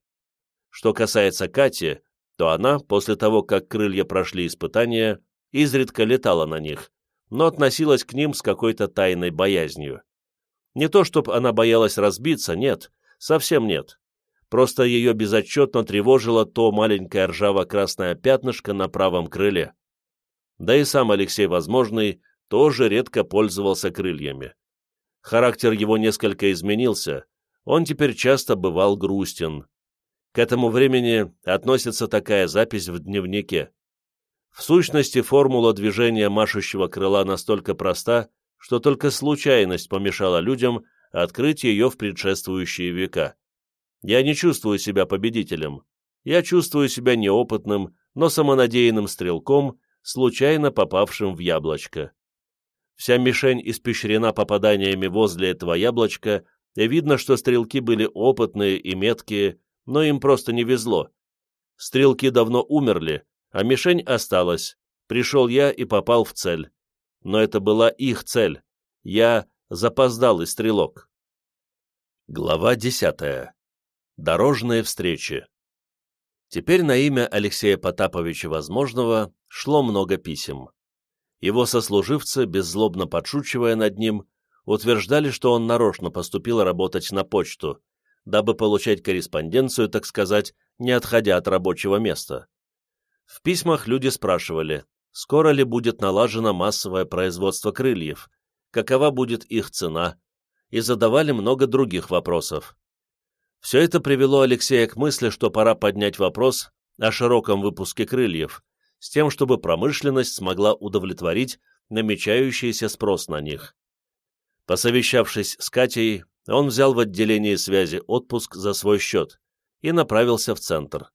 Что касается Кати, то она, после того, как крылья прошли испытания, изредка летала на них, но относилась к ним с какой-то тайной боязнью. Не то, чтобы она боялась разбиться, нет, совсем нет. просто ее безотчетно тревожило то маленькое ржаво-красное пятнышко на правом крыле. Да и сам Алексей Возможный тоже редко пользовался крыльями. Характер его несколько изменился, он теперь часто бывал грустен. К этому времени относится такая запись в дневнике. В сущности, формула движения машущего крыла настолько проста, что только случайность помешала людям открыть ее в предшествующие века. Я не чувствую себя победителем. Я чувствую себя неопытным, но самонадеянным стрелком, случайно попавшим в яблочко. Вся мишень испещрена попаданиями возле этого яблочка, и видно, что стрелки были опытные и меткие, но им просто не везло. Стрелки давно умерли, а мишень осталась. Пришел я и попал в цель. Но это была их цель. Я запоздалый стрелок. Глава десятая. Дорожные встречи. Теперь на имя Алексея Потаповича Возможного шло много писем. Его сослуживцы, беззлобно подшучивая над ним, утверждали, что он нарочно поступил работать на почту, дабы получать корреспонденцию, так сказать, не отходя от рабочего места. В письмах люди спрашивали, скоро ли будет налажено массовое производство крыльев, какова будет их цена, и задавали много других вопросов. Все это привело Алексея к мысли, что пора поднять вопрос о широком выпуске крыльев, с тем, чтобы промышленность смогла удовлетворить намечающийся спрос на них. Посовещавшись с Катей, он взял в отделении связи отпуск за свой счет и направился в центр.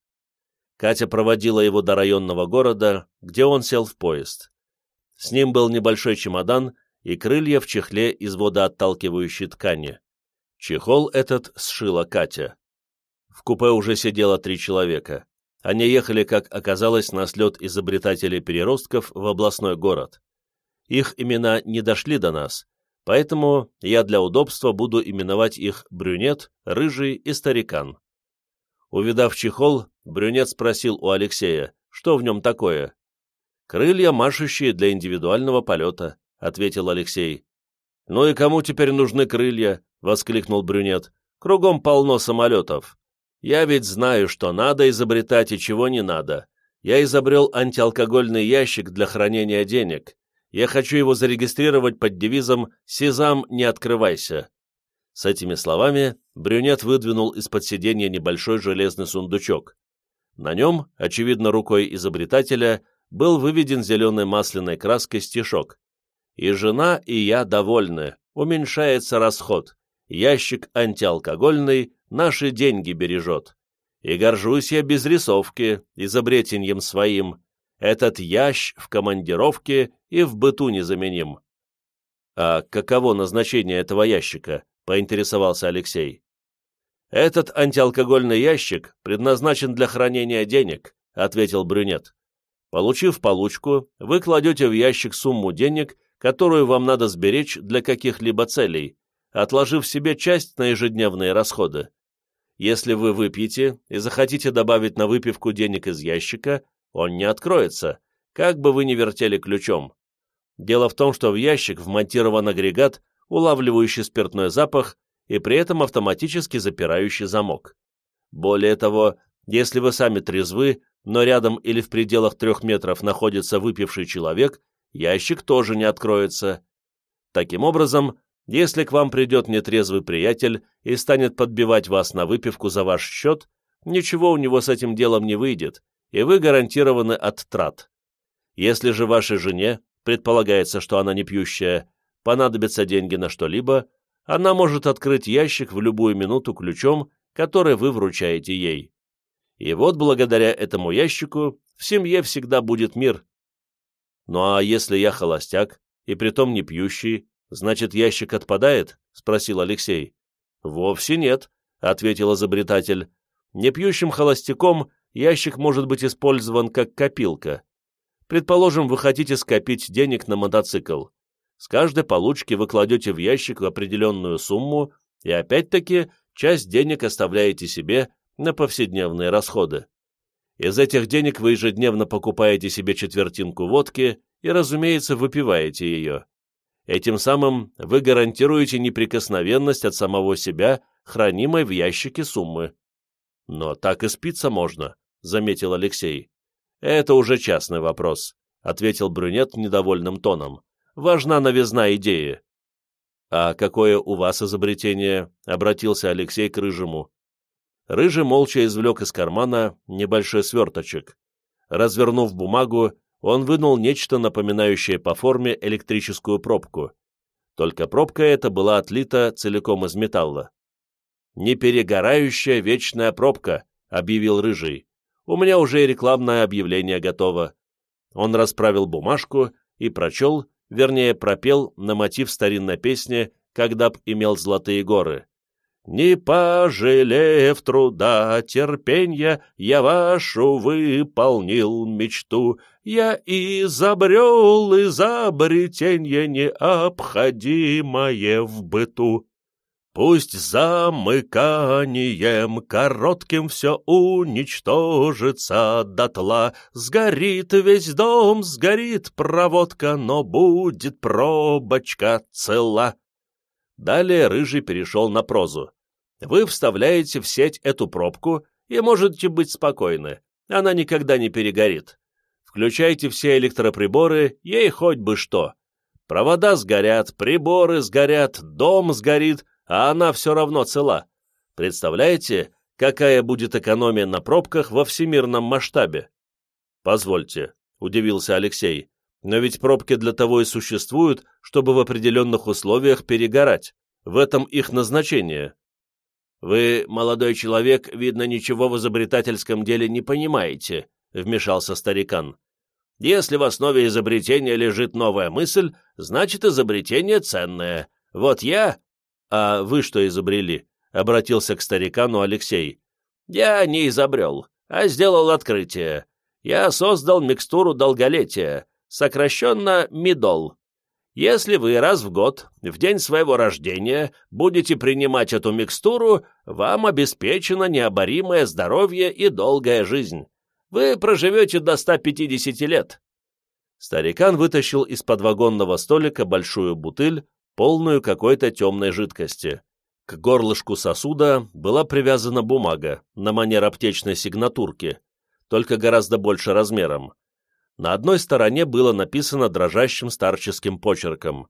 Катя проводила его до районного города, где он сел в поезд. С ним был небольшой чемодан и крылья в чехле из водоотталкивающей ткани. Чехол этот сшила Катя. В купе уже сидело три человека. Они ехали, как оказалось, на слет изобретателей-переростков в областной город. Их имена не дошли до нас, поэтому я для удобства буду именовать их Брюнет, Рыжий и Старикан. Увидав чехол, брюнет спросил у Алексея, что в нем такое. «Крылья, машущие для индивидуального полета», — ответил Алексей. «Ну и кому теперь нужны крылья?» — воскликнул брюнет. «Кругом полно самолетов. Я ведь знаю, что надо изобретать и чего не надо. Я изобрел антиалкогольный ящик для хранения денег. Я хочу его зарегистрировать под девизом «Сезам, не открывайся». С этими словами брюнет выдвинул из-под сиденья небольшой железный сундучок. На нем, очевидно рукой изобретателя, был выведен зеленой масляной краской стишок. «И жена, и я довольны, уменьшается расход. Ящик антиалкогольный наши деньги бережет. И горжусь я без рисовки, изобретеньем своим. Этот ящ в командировке и в быту незаменим». «А каково назначение этого ящика?» — поинтересовался Алексей. «Этот антиалкогольный ящик предназначен для хранения денег», — ответил брюнет. «Получив получку, вы кладете в ящик сумму денег, которую вам надо сберечь для каких-либо целей, отложив себе часть на ежедневные расходы. Если вы выпьете и захотите добавить на выпивку денег из ящика, он не откроется, как бы вы ни вертели ключом. Дело в том, что в ящик вмонтирован агрегат, улавливающий спиртной запах и при этом автоматически запирающий замок. Более того, если вы сами трезвы, но рядом или в пределах трех метров находится выпивший человек, ящик тоже не откроется. Таким образом, если к вам придет нетрезвый приятель и станет подбивать вас на выпивку за ваш счет, ничего у него с этим делом не выйдет, и вы гарантированы от трат. Если же вашей жене, предполагается, что она не пьющая, понадобятся деньги на что-либо, она может открыть ящик в любую минуту ключом, который вы вручаете ей. И вот благодаря этому ящику в семье всегда будет мир. Ну а если я холостяк, и притом не пьющий, значит ящик отпадает? — спросил Алексей. Вовсе нет, — ответил изобретатель. Непьющим холостяком ящик может быть использован как копилка. Предположим, вы хотите скопить денег на мотоцикл. С каждой получки вы кладете в ящик определенную сумму и опять-таки часть денег оставляете себе на повседневные расходы. Из этих денег вы ежедневно покупаете себе четвертинку водки и, разумеется, выпиваете ее. Этим самым вы гарантируете неприкосновенность от самого себя, хранимой в ящике суммы. Но так и спиться можно, заметил Алексей. Это уже частный вопрос, ответил брюнет недовольным тоном. Важна новизна идеи. А какое у вас изобретение? обратился Алексей к Рыжему. Рыжий молча извлек из кармана небольшой сверточек. Развернув бумагу, он вынул нечто напоминающее по форме электрическую пробку. Только пробка эта была отлита целиком из металла. «Неперегорающая вечная пробка», — объявил Рыжий. «У меня уже и рекламное объявление готово». Он расправил бумажку и прочел, вернее, пропел на мотив старинной песни «Когда б имел золотые горы». Не пожалев труда, терпенья, я вашу выполнил мечту. Я изобрел изобретенье необходимое в быту. Пусть замыканием коротким все уничтожится дотла, Сгорит весь дом, сгорит проводка, но будет пробочка цела. Далее Рыжий перешел на прозу. Вы вставляете в сеть эту пробку и можете быть спокойны, она никогда не перегорит. Включайте все электроприборы, ей хоть бы что. Провода сгорят, приборы сгорят, дом сгорит, а она все равно цела. Представляете, какая будет экономия на пробках во всемирном масштабе? Позвольте, удивился Алексей, но ведь пробки для того и существуют, чтобы в определенных условиях перегорать. В этом их назначение. «Вы, молодой человек, видно, ничего в изобретательском деле не понимаете», — вмешался старикан. «Если в основе изобретения лежит новая мысль, значит, изобретение ценное. Вот я...» «А вы что изобрели?» — обратился к старикану Алексей. «Я не изобрел, а сделал открытие. Я создал микстуру долголетия, сокращенно МИДОЛ. Если вы раз в год, в день своего рождения, будете принимать эту микстуру, вам обеспечено необоримое здоровье и долгая жизнь. Вы проживете до 150 лет». Старикан вытащил из-под вагонного столика большую бутыль, полную какой-то темной жидкости. К горлышку сосуда была привязана бумага на манер аптечной сигнатурки, только гораздо больше размером. На одной стороне было написано дрожащим старческим почерком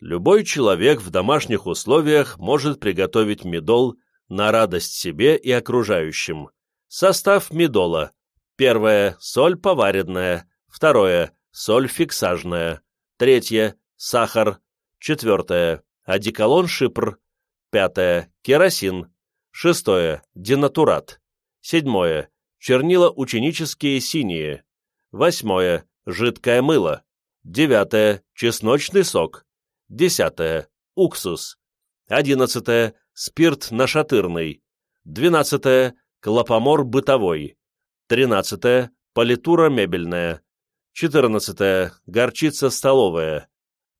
«Любой человек в домашних условиях может приготовить медол на радость себе и окружающим. Состав медола. Первое – соль поваренная. Второе – соль фиксажная. Третье – сахар. Четвертое – одеколон шипр. Пятое – керосин. Шестое – денатурат. Седьмое – чернила ученические синие. Восьмое – жидкое мыло. Девятое – чесночный сок. Десятое – уксус. Одиннадцатое – спирт нашатырный. Двенадцатое – клопомор бытовой. Тринадцатое – политура мебельная. Четырнадцатое – горчица столовая.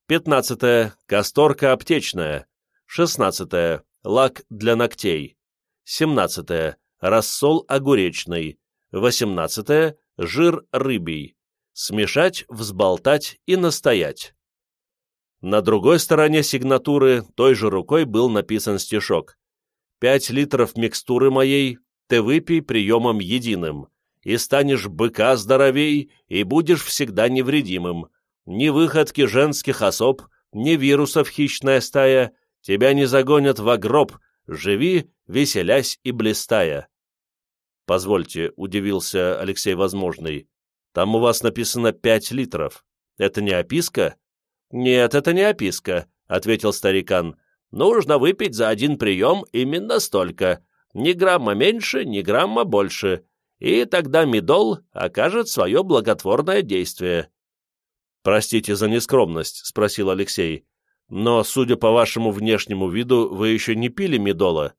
Пятнадцатое – касторка аптечная. Шестнадцатое – лак для ногтей. Семнадцатое – рассол огуречный. Восемнадцатое жир рыбий, смешать, взболтать и настоять. На другой стороне сигнатуры той же рукой был написан стишок. «Пять литров микстуры моей ты выпей приемом единым, и станешь быка здоровей, и будешь всегда невредимым. Ни выходки женских особ, ни вирусов хищная стая, тебя не загонят в гроб, живи, веселясь и блистая». «Позвольте», — удивился Алексей Возможный, — «там у вас написано пять литров. Это не описка?» «Нет, это не описка», — ответил старикан. «Нужно выпить за один прием именно столько. Ни грамма меньше, ни грамма больше. И тогда медол окажет свое благотворное действие». «Простите за нескромность», — спросил Алексей. «Но, судя по вашему внешнему виду, вы еще не пили медола?»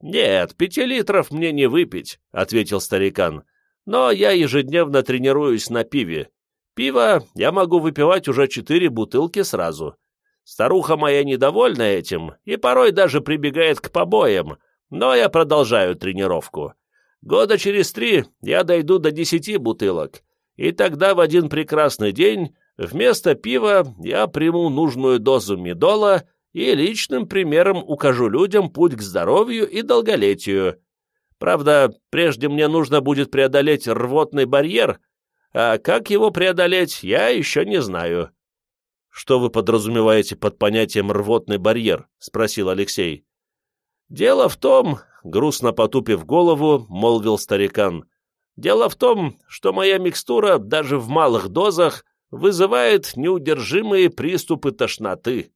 «Нет, пяти литров мне не выпить», — ответил старикан. «Но я ежедневно тренируюсь на пиве. Пиво я могу выпивать уже четыре бутылки сразу. Старуха моя недовольна этим и порой даже прибегает к побоям, но я продолжаю тренировку. Года через три я дойду до десяти бутылок, и тогда в один прекрасный день вместо пива я приму нужную дозу медола и личным примером укажу людям путь к здоровью и долголетию. Правда, прежде мне нужно будет преодолеть рвотный барьер, а как его преодолеть, я еще не знаю». «Что вы подразумеваете под понятием «рвотный барьер»?» — спросил Алексей. «Дело в том, — грустно потупив голову, молвил старикан, — дело в том, что моя микстура даже в малых дозах вызывает неудержимые приступы тошноты».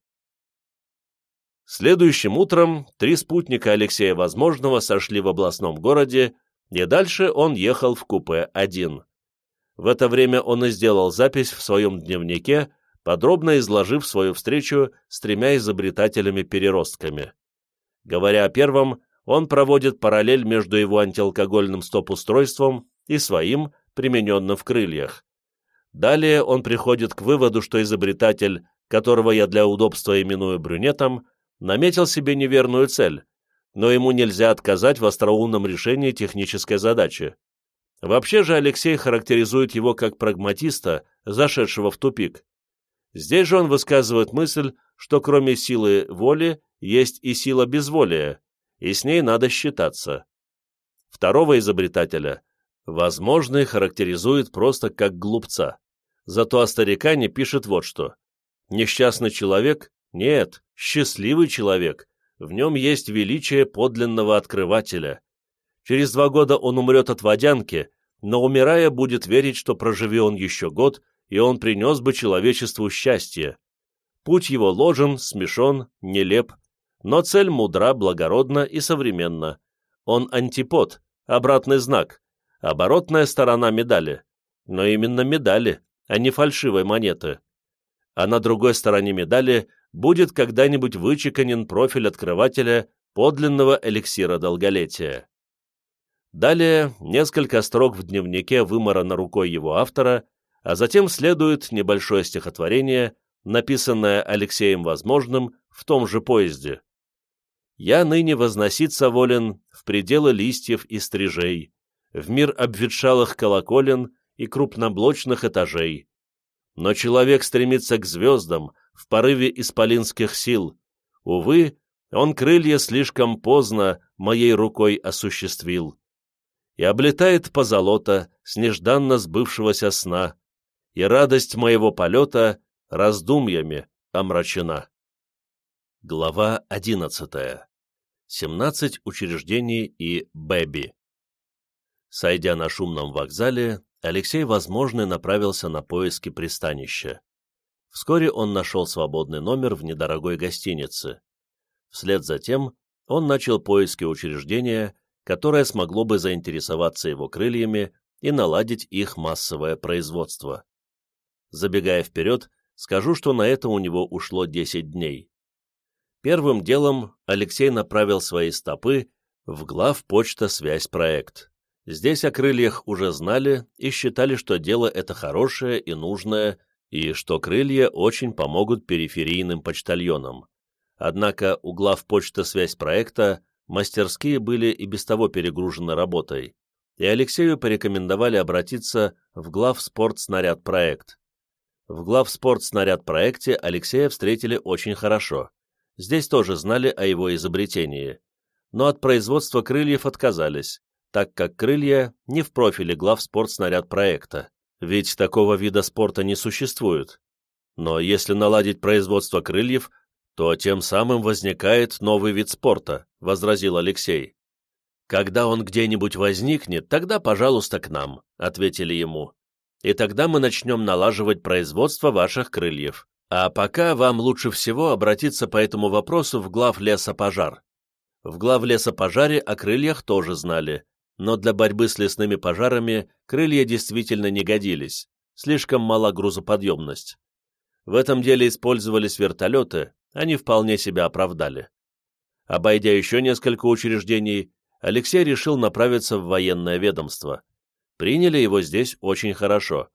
Следующим утром три спутника Алексея Возможного сошли в областном городе, и дальше он ехал в купе один. В это время он и сделал запись в своем дневнике, подробно изложив свою встречу с тремя изобретателями-переростками. Говоря о первом, он проводит параллель между его антиалкогольным стоп-устройством и своим, примененным в крыльях. Далее он приходит к выводу, что изобретатель, которого я для удобства именую брюнетом, наметил себе неверную цель, но ему нельзя отказать в остроумном решении технической задачи. Вообще же Алексей характеризует его как прагматиста, зашедшего в тупик. Здесь же он высказывает мысль, что кроме силы воли есть и сила безволия, и с ней надо считаться. Второго изобретателя, возможно, характеризует просто как глупца. Зато о старикане пишет вот что. Несчастный человек нет, счастливый человек. В нем есть величие подлинного открывателя. Через два года он умрет от водянки, но, умирая, будет верить, что проживи он еще год, и он принес бы человечеству счастье. Путь его ложен, смешон, нелеп, но цель мудра, благородна и современна. Он антипод, обратный знак, оборотная сторона медали. Но именно медали, а не фальшивой монеты. А на другой стороне медали будет когда-нибудь вычеканен профиль открывателя подлинного эликсира долголетия. Далее несколько строк в дневнике вымарано рукой его автора, а затем следует небольшое стихотворение, написанное Алексеем Возможным в том же поезде. «Я ныне возноситься волен в пределы листьев и стрижей, в мир обветшалых колоколен и крупноблочных этажей. Но человек стремится к звездам, в порыве исполинских сил. Увы, он крылья слишком поздно моей рукой осуществил. И облетает по золото с нежданно сбывшегося сна, и радость моего полета раздумьями омрачена. Глава одиннадцатая. Семнадцать учреждений и Бэби. Сойдя на шумном вокзале, Алексей Возможный направился на поиски пристанища. Вскоре он нашел свободный номер в недорогой гостинице. Вслед за тем он начал поиски учреждения, которое смогло бы заинтересоваться его крыльями и наладить их массовое производство. Забегая вперед, скажу, что на это у него ушло 10 дней. Первым делом Алексей направил свои стопы в глав почта связь проект. Здесь о крыльях уже знали и считали, что дело это хорошее и нужное, и что крылья очень помогут периферийным почтальонам. Однако у глав почта связь проекта мастерские были и без того перегружены работой, и Алексею порекомендовали обратиться в глав спортснаряд проект. В глав спортснаряд проекте Алексея встретили очень хорошо. Здесь тоже знали о его изобретении. Но от производства крыльев отказались, так как крылья не в профиле глав спортснаряд проекта ведь такого вида спорта не существует. Но если наладить производство крыльев, то тем самым возникает новый вид спорта, возразил Алексей. Когда он где-нибудь возникнет, тогда, пожалуйста, к нам, ответили ему. И тогда мы начнем налаживать производство ваших крыльев. А пока вам лучше всего обратиться по этому вопросу в глав лесопожар. В глав лесопожаре о крыльях тоже знали, но для борьбы с лесными пожарами крылья действительно не годились, слишком мала грузоподъемность. В этом деле использовались вертолеты, они вполне себя оправдали. Обойдя еще несколько учреждений, Алексей решил направиться в военное ведомство. Приняли его здесь очень хорошо.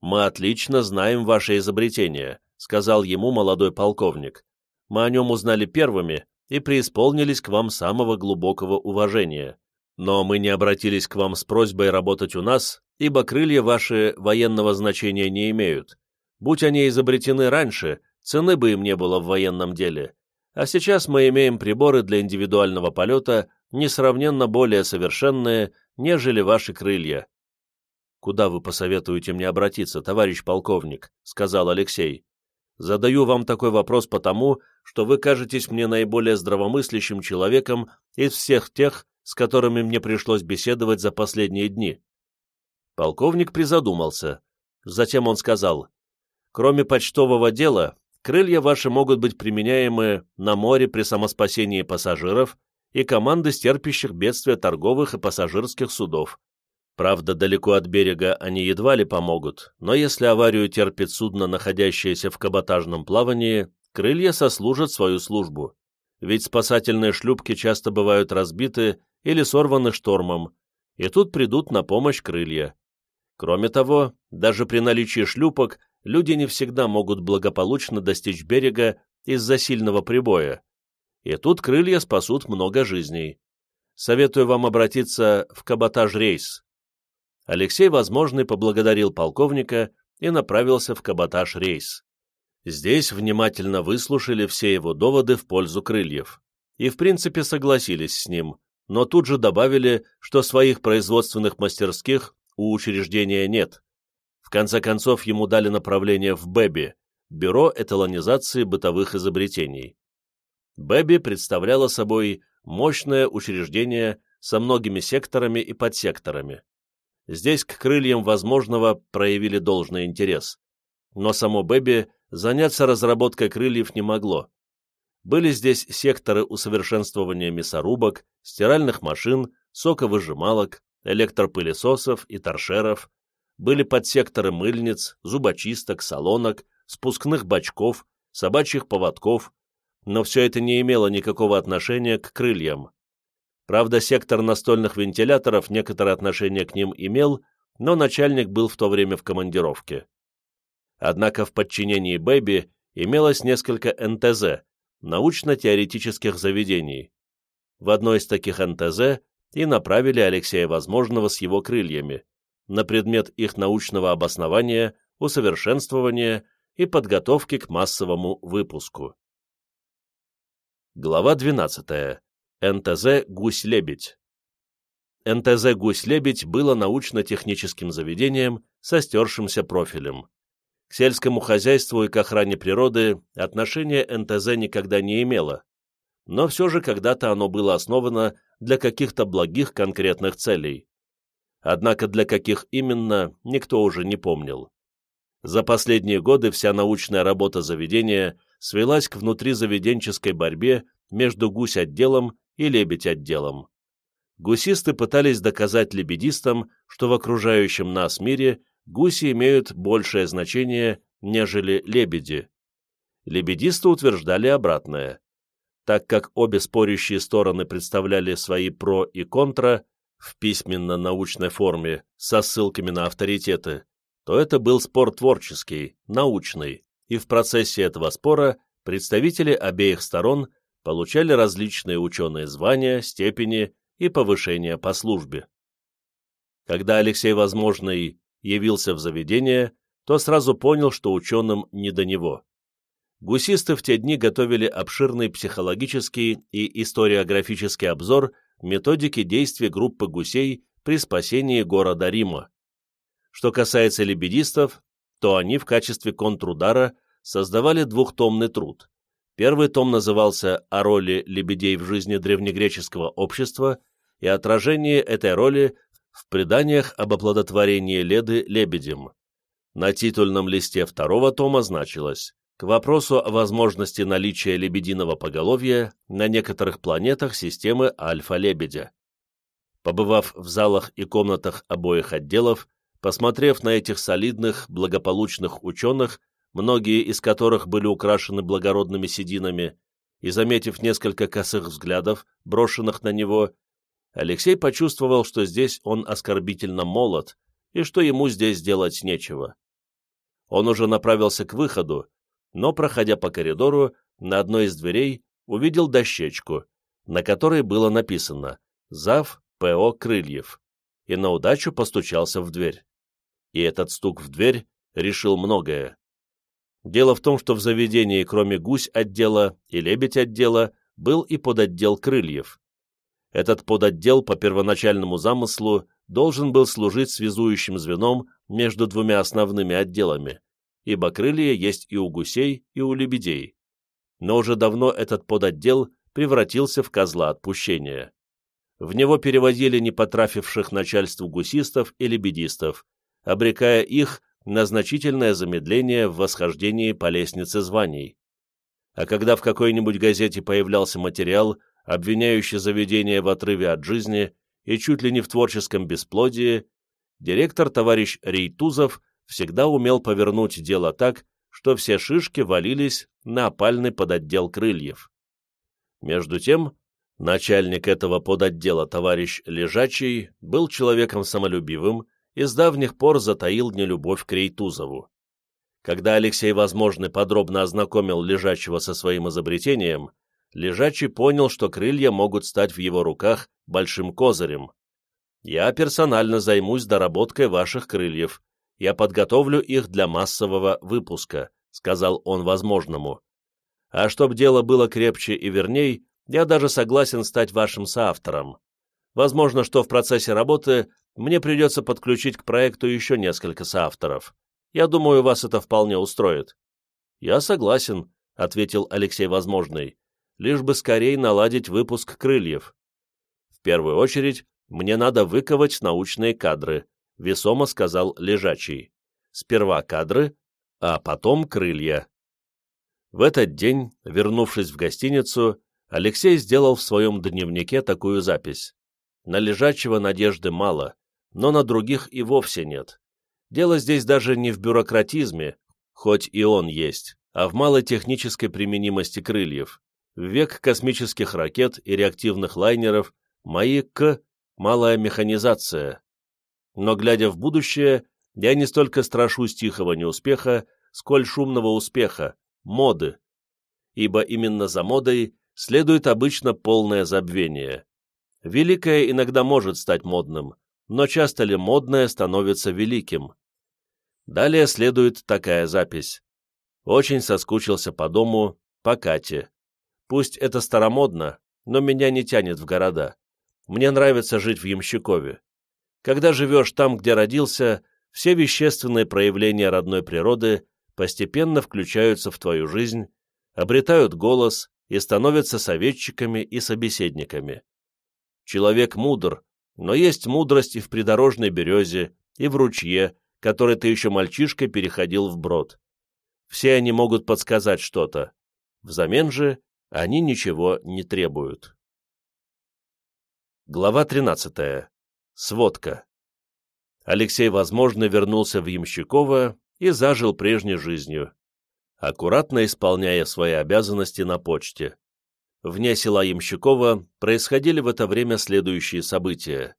«Мы отлично знаем ваше изобретение», — сказал ему молодой полковник. «Мы о нем узнали первыми и преисполнились к вам самого глубокого уважения но мы не обратились к вам с просьбой работать у нас, ибо крылья ваши военного значения не имеют. Будь они изобретены раньше, цены бы им не было в военном деле. А сейчас мы имеем приборы для индивидуального полета несравненно более совершенные, нежели ваши крылья. «Куда вы посоветуете мне обратиться, товарищ полковник?» — сказал Алексей. «Задаю вам такой вопрос потому, что вы кажетесь мне наиболее здравомыслящим человеком из всех тех, с которыми мне пришлось беседовать за последние дни». Полковник призадумался. Затем он сказал, «Кроме почтового дела, крылья ваши могут быть применяемы на море при самоспасении пассажиров и команды стерпящих бедствия торговых и пассажирских судов. Правда, далеко от берега они едва ли помогут, но если аварию терпит судно, находящееся в каботажном плавании, крылья сослужат свою службу. Ведь спасательные шлюпки часто бывают разбиты или сорваны штормом, и тут придут на помощь крылья. Кроме того, даже при наличии шлюпок люди не всегда могут благополучно достичь берега из-за сильного прибоя. И тут крылья спасут много жизней. Советую вам обратиться в каботаж-рейс. Алексей Возможный поблагодарил полковника и направился в каботаж-рейс. Здесь внимательно выслушали все его доводы в пользу крыльев и в принципе согласились с ним, но тут же добавили, что своих производственных мастерских у учреждения нет. В конце концов, ему дали направление в БЭБИ, Бюро эталонизации бытовых изобретений. БЭБИ представляло собой мощное учреждение со многими секторами и подсекторами. Здесь к крыльям возможного проявили должный интерес. Но само БЭБИ заняться разработкой крыльев не могло. Были здесь секторы усовершенствования мясорубок, стиральных машин, соковыжималок, электропылесосов и торшеров, были подсекторы мыльниц, зубочисток, салонок, спускных бачков, собачьих поводков, но все это не имело никакого отношения к крыльям. Правда, сектор настольных вентиляторов некоторое отношение к ним имел, но начальник был в то время в командировке. Однако в подчинении Бэби имелось несколько НТЗ, научно-теоретических заведений. В одно из таких НТЗ и направили Алексея Возможного с его крыльями на предмет их научного обоснования, усовершенствования и подготовки к массовому выпуску. Глава 12. НТЗ «Гусь-лебедь». НТЗ «Гусь-лебедь» было научно-техническим заведением со стершимся профилем. К сельскому хозяйству и к охране природы отношения НТЗ никогда не имело, но все же когда-то оно было основано для каких-то благих конкретных целей. Однако для каких именно, никто уже не помнил. За последние годы вся научная работа заведения свелась к внутризаведенческой борьбе между гусь-отделом и лебедь-отделом. Гусисты пытались доказать лебедистам, что в окружающем нас мире гуси имеют большее значение, нежели лебеди. Лебедисты утверждали обратное так как обе спорящие стороны представляли свои про и контра в письменно-научной форме со ссылками на авторитеты, то это был спор творческий, научный, и в процессе этого спора представители обеих сторон получали различные ученые звания, степени и повышения по службе. Когда Алексей Возможный явился в заведение, то сразу понял, что ученым не до него гусисты в те дни готовили обширный психологический и историографический обзор методики действий группы гусей при спасении города Рима. Что касается лебедистов, то они в качестве контрудара создавали двухтомный труд. Первый том назывался «О роли лебедей в жизни древнегреческого общества» и отражение этой роли в преданиях об оплодотворении Леды лебедем. На титульном листе второго тома значилось к вопросу о возможности наличия лебединого поголовья на некоторых планетах системы Альфа-Лебедя. Побывав в залах и комнатах обоих отделов, посмотрев на этих солидных, благополучных ученых, многие из которых были украшены благородными сединами, и заметив несколько косых взглядов, брошенных на него, Алексей почувствовал, что здесь он оскорбительно молод и что ему здесь делать нечего. Он уже направился к выходу, но, проходя по коридору, на одной из дверей увидел дощечку, на которой было написано «Зав. П.О. Крыльев», и на удачу постучался в дверь. И этот стук в дверь решил многое. Дело в том, что в заведении, кроме гусь отдела и лебедь отдела, был и подотдел крыльев. Этот подотдел по первоначальному замыслу должен был служить связующим звеном между двумя основными отделами, ибо крылья есть и у гусей, и у лебедей. Но уже давно этот подотдел превратился в козла отпущения. В него переводили непотрафивших начальству гусистов и лебедистов, обрекая их на значительное замедление в восхождении по лестнице званий. А когда в какой-нибудь газете появлялся материал, обвиняющий заведение в отрыве от жизни и чуть ли не в творческом бесплодии, директор товарищ Рейтузов всегда умел повернуть дело так, что все шишки валились на опальный подотдел крыльев. Между тем, начальник этого подотдела товарищ Лежачий был человеком самолюбивым и с давних пор затаил нелюбовь к Рейтузову. Когда Алексей Возможный подробно ознакомил Лежачего со своим изобретением, Лежачий понял, что крылья могут стать в его руках большим козырем. «Я персонально займусь доработкой ваших крыльев. Я подготовлю их для массового выпуска», — сказал он возможному. «А чтоб дело было крепче и верней, я даже согласен стать вашим соавтором. Возможно, что в процессе работы мне придется подключить к проекту еще несколько соавторов. Я думаю, вас это вполне устроит». «Я согласен», — ответил Алексей Возможный лишь бы скорее наладить выпуск крыльев. В первую очередь, мне надо выковать научные кадры, весомо сказал Лежачий. Сперва кадры, а потом крылья. В этот день, вернувшись в гостиницу, Алексей сделал в своем дневнике такую запись. На Лежачего надежды мало, но на других и вовсе нет. Дело здесь даже не в бюрократизме, хоть и он есть, а в малой технической применимости крыльев в век космических ракет и реактивных лайнеров мои «К» — малая механизация. Но, глядя в будущее, я не столько страшусь тихого неуспеха, сколь шумного успеха, моды. Ибо именно за модой следует обычно полное забвение. Великое иногда может стать модным, но часто ли модное становится великим? Далее следует такая запись. Очень соскучился по дому, по Кате. Пусть это старомодно, но меня не тянет в города. Мне нравится жить в Ямщикове. Когда живешь там, где родился, все вещественные проявления родной природы постепенно включаются в твою жизнь, обретают голос и становятся советчиками и собеседниками. Человек мудр, но есть мудрость и в придорожной березе, и в ручье, который ты еще мальчишкой переходил вброд. Все они могут подсказать что-то. Взамен же они ничего не требуют. Глава 13. Сводка. Алексей, возможно, вернулся в Ямщиково и зажил прежней жизнью, аккуратно исполняя свои обязанности на почте. Вне села Ямщикова происходили в это время следующие события.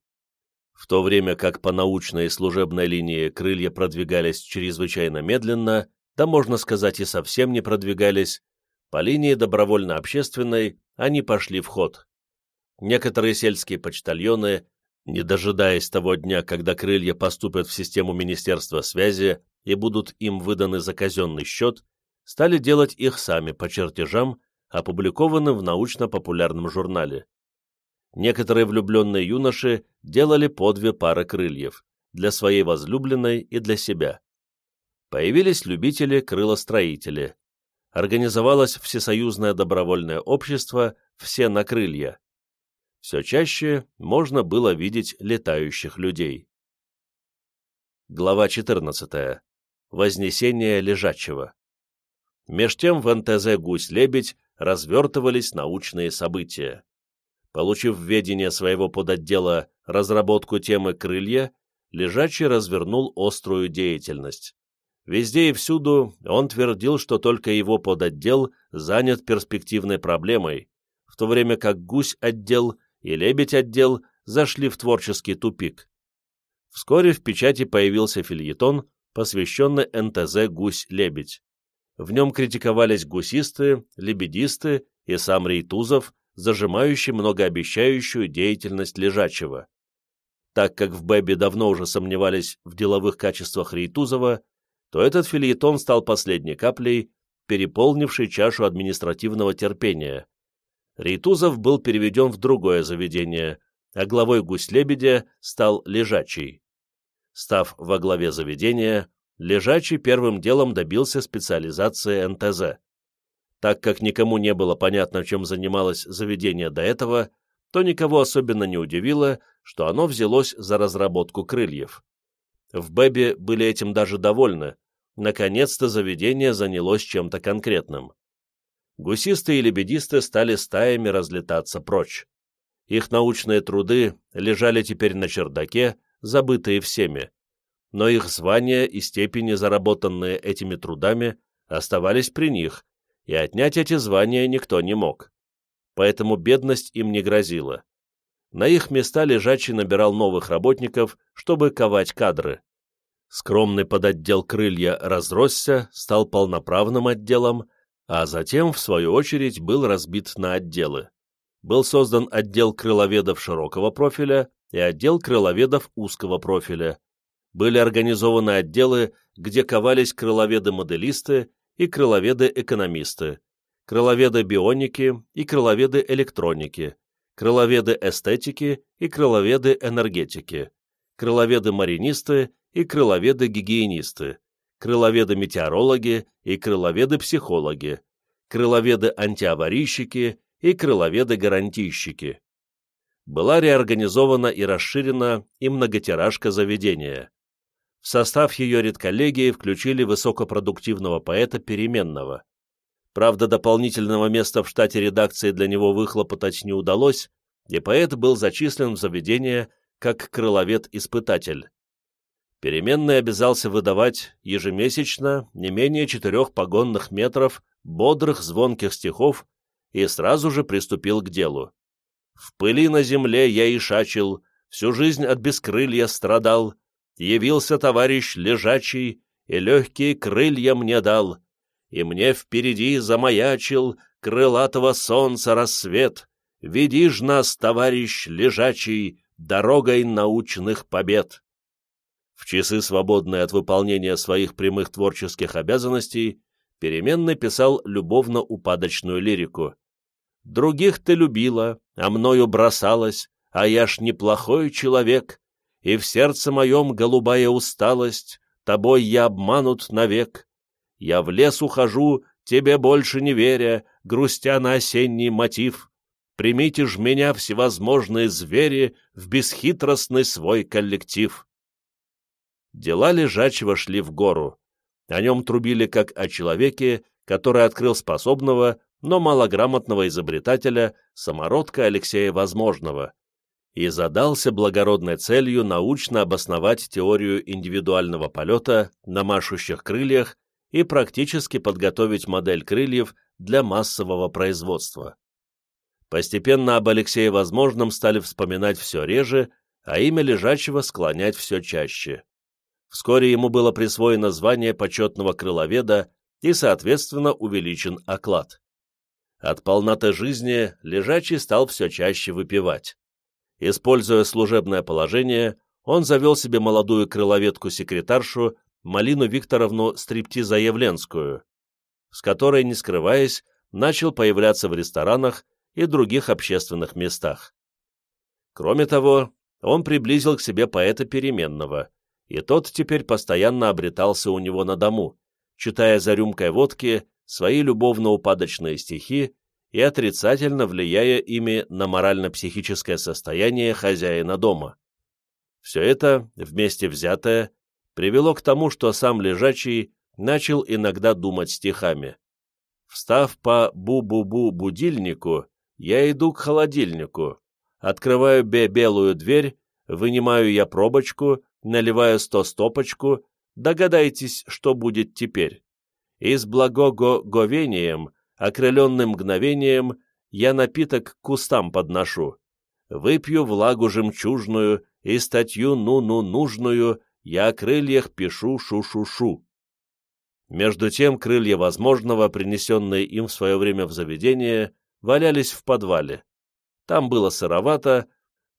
В то время как по научной и служебной линии крылья продвигались чрезвычайно медленно, да можно сказать и совсем не продвигались, по линии добровольно-общественной они пошли в ход. Некоторые сельские почтальоны, не дожидаясь того дня, когда крылья поступят в систему Министерства связи и будут им выданы за казенный счет, стали делать их сами по чертежам, опубликованным в научно-популярном журнале. Некоторые влюбленные юноши делали по две пары крыльев для своей возлюбленной и для себя. Появились любители-крылостроители, организовалось Всесоюзное добровольное общество «Все на крылья». Все чаще можно было видеть летающих людей. Глава 14. Вознесение лежачего. Меж тем в НТЗ «Гусь-лебедь» развертывались научные события. Получив в ведение своего подотдела разработку темы «Крылья», Лежачий развернул острую деятельность. Везде и всюду он твердил, что только его подотдел занят перспективной проблемой, в то время как гусь-отдел и лебедь-отдел зашли в творческий тупик. Вскоре в печати появился фильетон, посвященный НТЗ «Гусь-лебедь». В нем критиковались гусисты, лебедисты и сам Рейтузов, зажимающий многообещающую деятельность лежачего. Так как в Бэбе давно уже сомневались в деловых качествах Рейтузова, то этот фильетон стал последней каплей, переполнившей чашу административного терпения. Рейтузов был переведен в другое заведение, а главой гусь-лебедя стал Лежачий. Став во главе заведения, Лежачий первым делом добился специализации НТЗ. Так как никому не было понятно, чем занималось заведение до этого, то никого особенно не удивило, что оно взялось за разработку крыльев. В Бэбе были этим даже довольны. Наконец-то заведение занялось чем-то конкретным. Гусисты и лебедисты стали стаями разлетаться прочь. Их научные труды лежали теперь на чердаке, забытые всеми. Но их звания и степени, заработанные этими трудами, оставались при них, и отнять эти звания никто не мог. Поэтому бедность им не грозила. На их места лежачий набирал новых работников, чтобы ковать кадры. Скромный подотдел крылья разросся, стал полноправным отделом, а затем, в свою очередь, был разбит на отделы. Был создан отдел крыловедов широкого профиля и отдел крыловедов узкого профиля. Были организованы отделы, где ковались крыловеды-моделисты и крыловеды-экономисты, крыловеды-бионики и крыловеды-электроники, крыловеды-эстетики и крыловеды-энергетики, крыловеды-маринисты и крыловеды-гигиенисты, крыловеды-метеорологи и крыловеды-психологи, крыловеды-антиаварийщики и крыловеды-гарантийщики. Была реорганизована и расширена и многотиражка заведения. В состав ее редколлегии включили высокопродуктивного поэта Переменного. Правда, дополнительного места в штате редакции для него выхлопотать не удалось, и поэт был зачислен в заведение как крыловед-испытатель. Переменный обязался выдавать ежемесячно не менее четырех погонных метров бодрых звонких стихов и сразу же приступил к делу. «В пыли на земле я и шачил, всю жизнь от бескрылья страдал, явился товарищ лежачий и легкие крылья мне дал, и мне впереди замаячил крылатого солнца рассвет. Веди ж нас, товарищ лежачий, дорогой научных побед. В часы, свободные от выполнения своих прямых творческих обязанностей, переменный писал любовно-упадочную лирику. «Других ты любила, а мною бросалась, а я ж неплохой человек, и в сердце моем голубая усталость, тобой я обманут навек. Я в лес ухожу, тебе больше не веря, грустя на осенний мотив. Примите ж меня всевозможные звери в бесхитростный свой коллектив». Дела лежачего шли в гору. О нем трубили как о человеке, который открыл способного, но малограмотного изобретателя, самородка Алексея Возможного, и задался благородной целью научно обосновать теорию индивидуального полета на машущих крыльях и практически подготовить модель крыльев для массового производства. Постепенно об Алексее Возможном стали вспоминать все реже, а имя лежачего склонять все чаще. Вскоре ему было присвоено звание почетного крыловеда и, соответственно, увеличен оклад. От полноты жизни лежачий стал все чаще выпивать. Используя служебное положение, он завел себе молодую крыловедку-секретаршу Малину Викторовну Стриптиза-Явленскую, с которой, не скрываясь, начал появляться в ресторанах и других общественных местах. Кроме того, он приблизил к себе поэта Переменного, и тот теперь постоянно обретался у него на дому, читая за рюмкой водки свои любовно-упадочные стихи и отрицательно влияя ими на морально-психическое состояние хозяина дома. Все это, вместе взятое, привело к тому, что сам лежачий начал иногда думать стихами. Встав по бу-бу-бу будильнику, я иду к холодильнику, открываю бе белую дверь, вынимаю я пробочку, наливаю сто стопочку, догадайтесь, что будет теперь. И с благоговением, окрыленным мгновением, я напиток к кустам подношу. Выпью влагу жемчужную и статью ну-ну нужную, я о крыльях пишу шу-шу-шу. Между тем крылья возможного, принесенные им в свое время в заведение, валялись в подвале. Там было сыровато,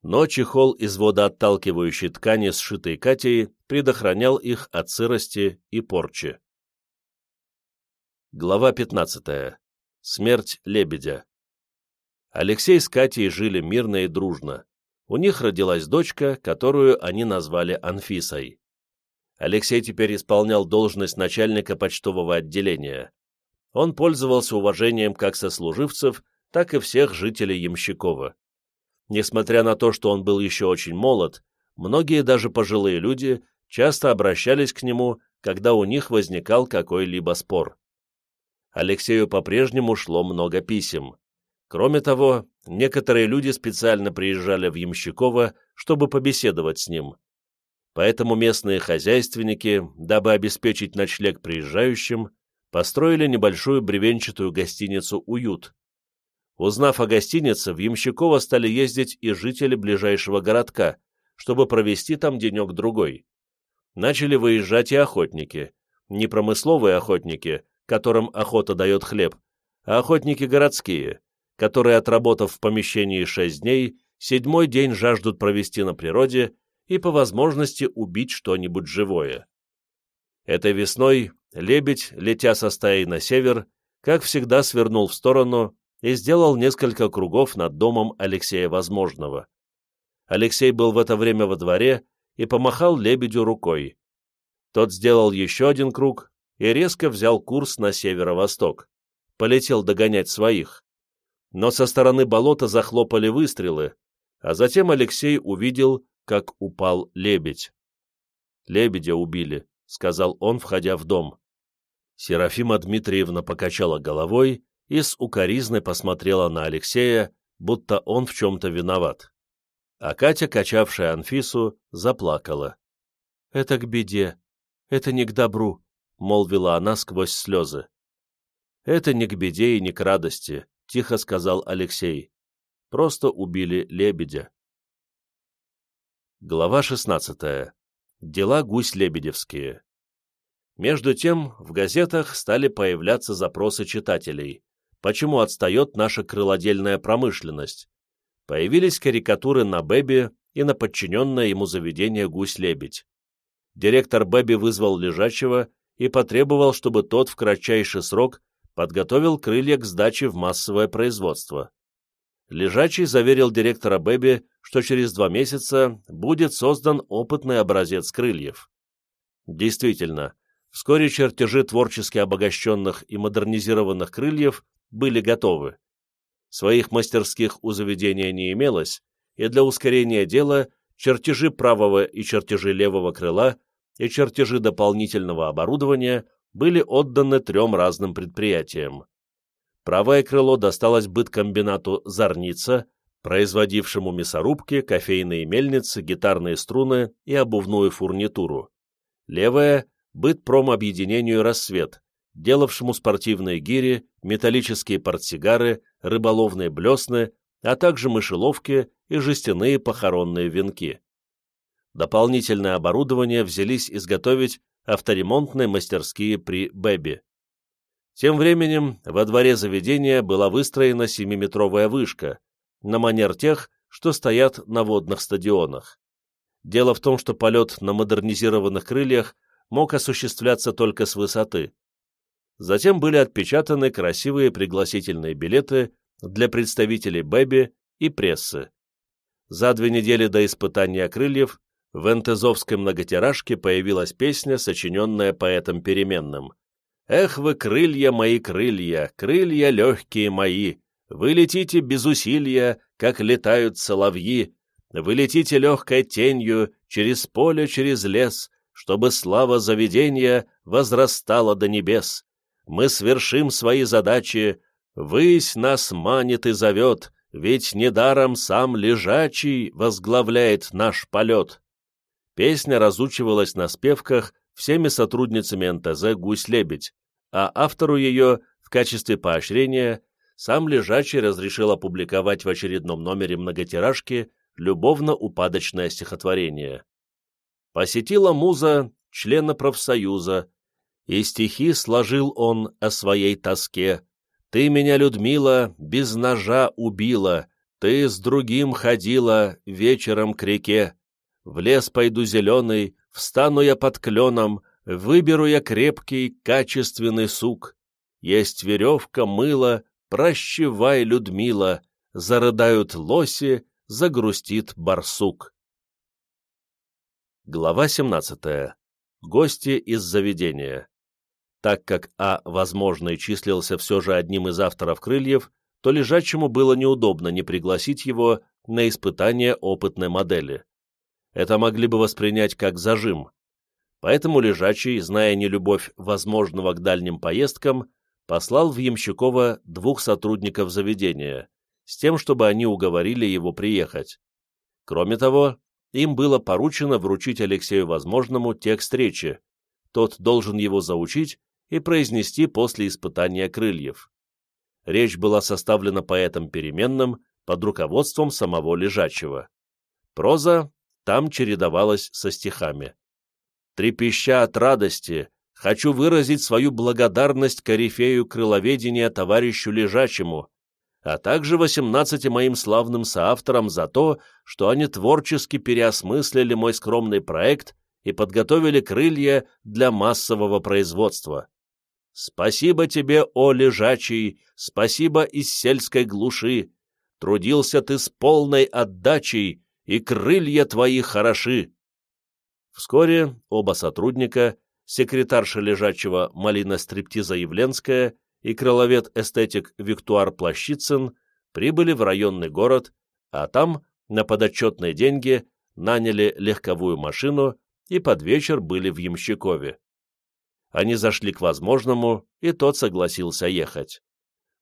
но чехол из водоотталкивающей ткани, сшитой Катей, предохранял их от сырости и порчи. Глава 15. Смерть лебедя. Алексей с Катей жили мирно и дружно. У них родилась дочка, которую они назвали Анфисой. Алексей теперь исполнял должность начальника почтового отделения. Он пользовался уважением как сослуживцев, так и всех жителей Ямщикова. Несмотря на то, что он был еще очень молод, многие даже пожилые люди часто обращались к нему, когда у них возникал какой-либо спор. Алексею по-прежнему шло много писем. Кроме того, некоторые люди специально приезжали в Ямщиково, чтобы побеседовать с ним. Поэтому местные хозяйственники, дабы обеспечить ночлег приезжающим, построили небольшую бревенчатую гостиницу «Уют». Узнав о гостинице, в Ямщиково стали ездить и жители ближайшего городка, чтобы провести там денек-другой. Начали выезжать и охотники. Не промысловые охотники, которым охота дает хлеб, а охотники городские, которые, отработав в помещении шесть дней, седьмой день жаждут провести на природе и по возможности убить что-нибудь живое. Этой весной лебедь, летя со стаей на север, как всегда свернул в сторону и сделал несколько кругов над домом Алексея Возможного. Алексей был в это время во дворе и помахал лебедю рукой. Тот сделал еще один круг и резко взял курс на северо-восток. Полетел догонять своих. Но со стороны болота захлопали выстрелы, а затем Алексей увидел, как упал лебедь. «Лебедя убили», — сказал он, входя в дом. Серафима Дмитриевна покачала головой и с укоризной посмотрела на Алексея, будто он в чем-то виноват. А Катя, качавшая Анфису, заплакала. «Это к беде, это не к добру», — молвила она сквозь слезы. «Это не к беде и не к радости», — тихо сказал Алексей. «Просто убили лебедя». Глава 16. Дела гусь-лебедевские. Между тем, в газетах стали появляться запросы читателей. Почему отстает наша крылодельная промышленность? Появились карикатуры на Бэби и на подчиненное ему заведение «Гусь-лебедь». Директор Бэби вызвал лежачего и потребовал, чтобы тот в кратчайший срок подготовил крылья к сдаче в массовое производство. Лежачий заверил директора Бэби, что через два месяца будет создан опытный образец крыльев. Действительно, вскоре чертежи творчески обогащенных и модернизированных крыльев были готовы. Своих мастерских у заведения не имелось, и для ускорения дела чертежи правого и чертежи левого крыла и чертежи дополнительного оборудования были отданы трем разным предприятиям. Правое крыло досталось быткомбинату «Зорница», производившему мясорубки, кофейные мельницы, гитарные струны и обувную фурнитуру. Левое – бытпромобъединению «Рассвет», делавшему спортивные гири, металлические портсигары, рыболовные блесны, а также мышеловки и жестяные похоронные венки. Дополнительное оборудование взялись изготовить авторемонтные мастерские при Бэби. Тем временем во дворе заведения была выстроена семиметровая вышка, на манер тех, что стоят на водных стадионах. Дело в том, что полет на модернизированных крыльях мог осуществляться только с высоты. Затем были отпечатаны красивые пригласительные билеты для представителей Бэби и прессы. За две недели до испытания крыльев в энтезовской многотиражке появилась песня, сочиненная поэтом переменным. Эх вы, крылья мои, крылья, крылья легкие мои, вы летите без усилия, как летают соловьи, вы летите легкой тенью через поле, через лес, чтобы слава заведения возрастала до небес. Мы свершим свои задачи, высь нас манит и зовет, ведь недаром сам лежачий возглавляет наш полет. Песня разучивалась на спевках всеми сотрудницами НТЗ «Гусь-лебедь», а автору ее в качестве поощрения сам Лежачий разрешил опубликовать в очередном номере многотиражки любовно-упадочное стихотворение. Посетила муза члена профсоюза, и стихи сложил он о своей тоске. «Ты меня, Людмила, без ножа убила, ты с другим ходила вечером к реке. В лес пойду зеленый, встану я под кленом, Выберу я крепкий, качественный сук. Есть веревка, мыло, прощевай, Людмила, зарыдают лоси, загрустит барсук. Глава 17. Гости из заведения. Так как А. Возможный числился все же одним из авторов «Крыльев», то лежачему было неудобно не пригласить его на испытание опытной модели. Это могли бы воспринять как зажим. Поэтому лежачий, зная нелюбовь возможного к дальним поездкам, послал в Ямщикова двух сотрудников заведения, с тем, чтобы они уговорили его приехать. Кроме того, им было поручено вручить Алексею Возможному текст речи. Тот должен его заучить и произнести после испытания крыльев. Речь была составлена поэтом переменным под руководством самого лежачего. Проза там чередовалась со стихами. «Трепеща от радости, хочу выразить свою благодарность корифею крыловедения товарищу лежачему, а также восемнадцати моим славным соавторам за то, что они творчески переосмыслили мой скромный проект и подготовили крылья для массового производства. Спасибо тебе, о лежачий, спасибо из сельской глуши. Трудился ты с полной отдачей, и крылья твои хороши. Вскоре оба сотрудника, секретарша лежачего Малина Стриптиза Явленская и крыловед-эстетик Виктуар Плащицын, прибыли в районный город, а там, на подотчетные деньги, наняли легковую машину и под вечер были в Ямщикове. Они зашли к возможному, и тот согласился ехать.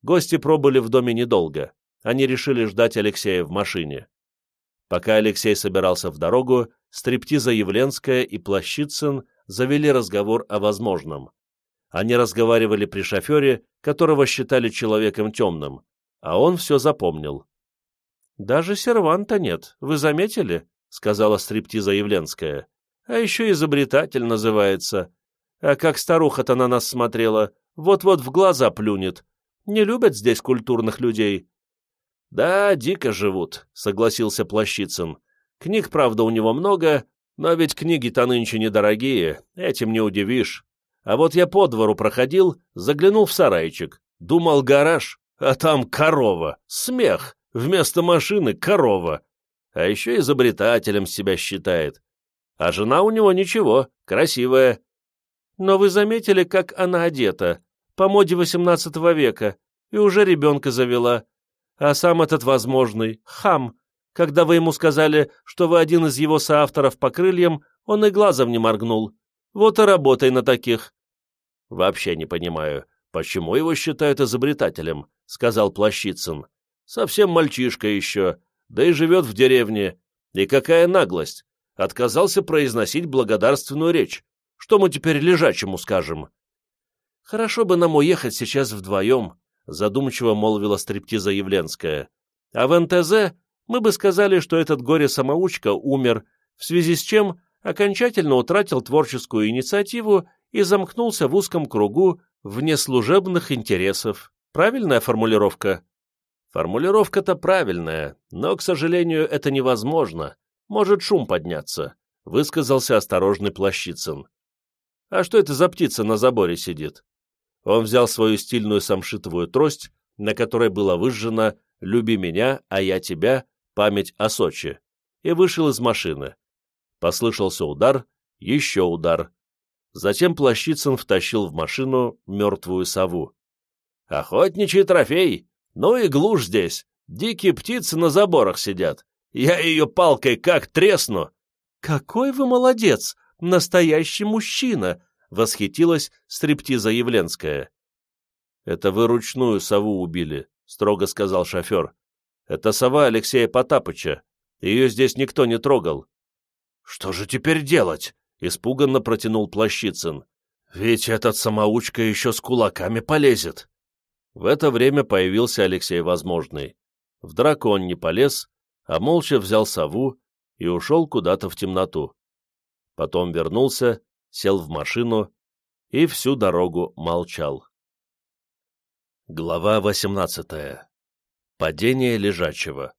Гости пробыли в доме недолго. Они решили ждать Алексея в машине. Пока Алексей собирался в дорогу, Стриптиза Явленская и Плащицын завели разговор о возможном. Они разговаривали при шофере, которого считали человеком темным, а он все запомнил. «Даже серванта нет, вы заметили?» — сказала Стриптиза Явленская. «А еще изобретатель называется. А как старуха-то на нас смотрела, вот-вот в глаза плюнет. Не любят здесь культурных людей». «Да, дико живут», — согласился Плащицын. «Книг, правда, у него много, но ведь книги-то нынче недорогие, этим не удивишь. А вот я по двору проходил, заглянул в сарайчик, думал гараж, а там корова, смех, вместо машины корова. А еще изобретателем себя считает. А жена у него ничего, красивая, но вы заметили, как она одета, по моде XVIII века, и уже ребенка завела. А сам этот возможный, хам, когда вы ему сказали, что вы один из его соавторов по крыльям, он и глазом не моргнул. Вот и работай на таких. Вообще не понимаю, почему его считают изобретателем, сказал Плащицын. Совсем мальчишка еще, да и живет в деревне. И какая наглость! Отказался произносить благодарственную речь. Что мы теперь лежачему скажем?» «Хорошо бы нам уехать сейчас вдвоем», — задумчиво молвила стриптиза Явленская. «А в НТЗ мы бы сказали, что этот горе-самоучка умер, в связи с чем окончательно утратил творческую инициативу и замкнулся в узком кругу внеслужебных интересов. Правильная формулировка?» «Формулировка-то правильная, но, к сожалению, это невозможно. Может шум подняться», — высказался осторожный Плащицын. А что это за птица на заборе сидит? Он взял свою стильную самшитовую трость, на которой было выжжено «Люби меня, а я тебя. Память о Сочи», и вышел из машины. Послышался удар, еще удар. Затем Плащицын втащил в машину мертвую сову. «Охотничий трофей! Ну и глушь здесь! Дикие птицы на заборах сидят! Я ее палкой как тресну!» «Какой вы молодец!» настоящий мужчина!» — восхитилась стриптиза Явленская. «Это вы ручную сову убили», — строго сказал шофер. «Это сова Алексея Потапыча. Ее здесь никто не трогал». «Что же теперь делать?» — испуганно протянул Плащицын. «Ведь этот самоучка еще с кулаками полезет». В это время появился Алексей Возможный. В драку он не полез, а молча взял сову и ушел куда-то в темноту потом вернулся, сел в машину и всю дорогу молчал. Глава 18. Падение лежачего.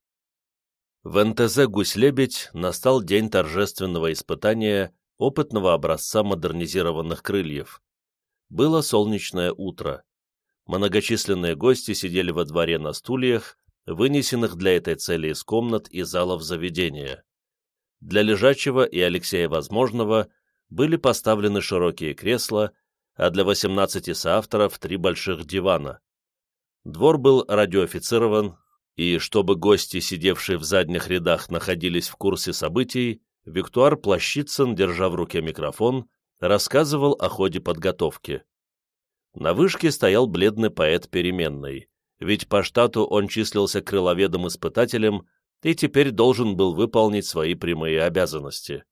В НТЗ «Гусь-лебедь» настал день торжественного испытания опытного образца модернизированных крыльев. Было солнечное утро. Многочисленные гости сидели во дворе на стульях, вынесенных для этой цели из комнат и залов заведения. Для лежачего и Алексея Возможного были поставлены широкие кресла, а для 18 соавторов три больших дивана. Двор был радиоофицирован, и чтобы гости, сидевшие в задних рядах, находились в курсе событий, Виктуар Плащицын, держа в руке микрофон, рассказывал о ходе подготовки. На вышке стоял бледный поэт переменной, ведь по штату он числился крыловедом-испытателем и теперь должен был выполнить свои прямые обязанности.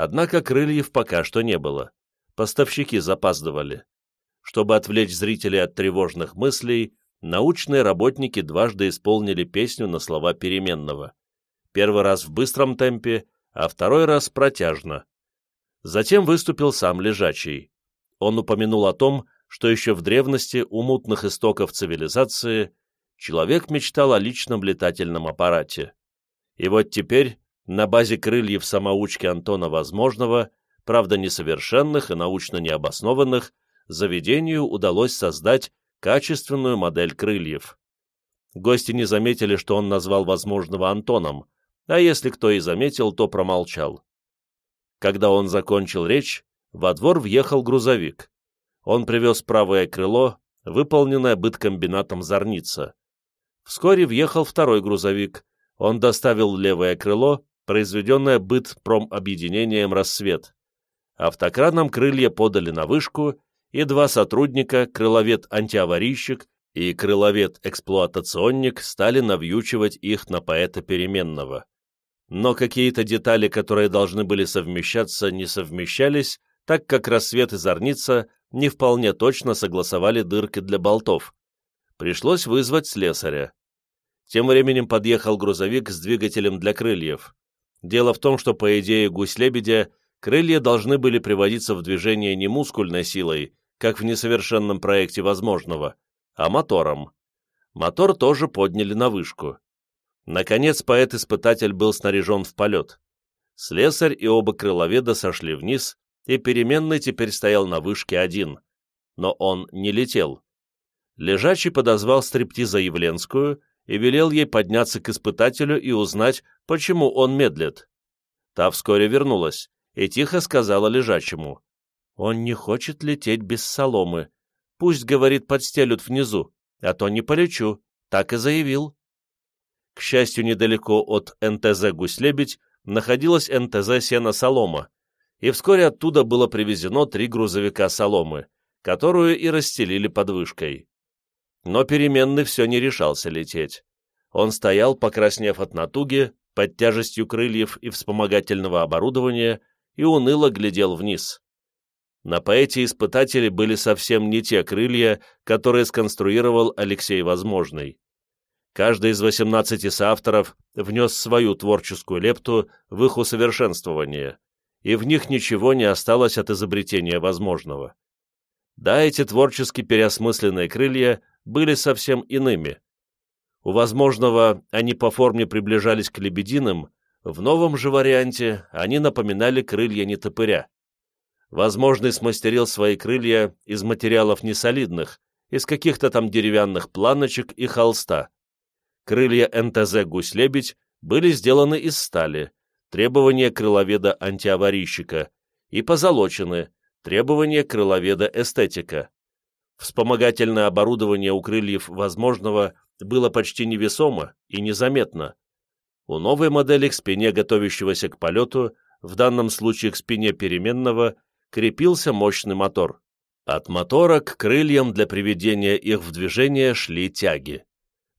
Однако крыльев пока что не было, поставщики запаздывали. Чтобы отвлечь зрителей от тревожных мыслей, научные работники дважды исполнили песню на слова переменного. Первый раз в быстром темпе, а второй раз протяжно. Затем выступил сам лежачий. Он упомянул о том, что еще в древности у мутных истоков цивилизации человек мечтал о личном летательном аппарате. И вот теперь, на базе крыльев самоучки Антона Возможного, правда несовершенных и научно необоснованных, заведению удалось создать качественную модель крыльев. Гости не заметили, что он назвал Возможного Антоном, а если кто и заметил, то промолчал. Когда он закончил речь, во двор въехал грузовик. Он привез правое крыло, выполненное быткомбинатом «Зорница». Вскоре въехал второй грузовик. Он доставил левое крыло, произведенное быт промобъединением «Рассвет». Автокраном крылья подали на вышку, и два сотрудника, крыловед-антиаварийщик и крыловед-эксплуатационник, стали навьючивать их на поэта переменного но какие-то детали, которые должны были совмещаться, не совмещались, так как рассвет и зорница не вполне точно согласовали дырки для болтов. Пришлось вызвать слесаря. Тем временем подъехал грузовик с двигателем для крыльев. Дело в том, что, по идее гусь-лебедя, крылья должны были приводиться в движение не мускульной силой, как в несовершенном проекте возможного, а мотором. Мотор тоже подняли на вышку. Наконец поэт-испытатель был снаряжен в полет. Слесарь и оба крыловеда сошли вниз, и переменный теперь стоял на вышке один. Но он не летел. Лежачий подозвал стриптиза Явленскую и велел ей подняться к испытателю и узнать, почему он медлит. Та вскоре вернулась и тихо сказала лежачему. «Он не хочет лететь без соломы. Пусть, говорит, подстелют внизу, а то не полечу», так и заявил. К счастью, недалеко от НТЗ «Гусь-лебедь» находилась НТЗ «Сено-солома», и вскоре оттуда было привезено три грузовика соломы, которую и расстелили под вышкой. Но переменный все не решался лететь. Он стоял, покраснев от натуги, под тяжестью крыльев и вспомогательного оборудования, и уныло глядел вниз. На поэте испытатели были совсем не те крылья, которые сконструировал Алексей Возможный. Каждый из 18 соавторов внес свою творческую лепту в их усовершенствование, и в них ничего не осталось от изобретения возможного. Да, эти творчески переосмысленные крылья были совсем иными. У возможного они по форме приближались к лебединым, в новом же варианте они напоминали крылья нетопыря. Возможный смастерил свои крылья из материалов несолидных, из каких-то там деревянных планочек и холста. Крылья НТЗ «Гусь-лебедь» были сделаны из стали, требования крыловеда-антиаварийщика, и позолочены, требования крыловеда-эстетика. Вспомогательное оборудование у крыльев возможного было почти невесомо и незаметно. У новой модели к спине готовящегося к полету, в данном случае к спине переменного, крепился мощный мотор. От мотора к крыльям для приведения их в движение шли тяги.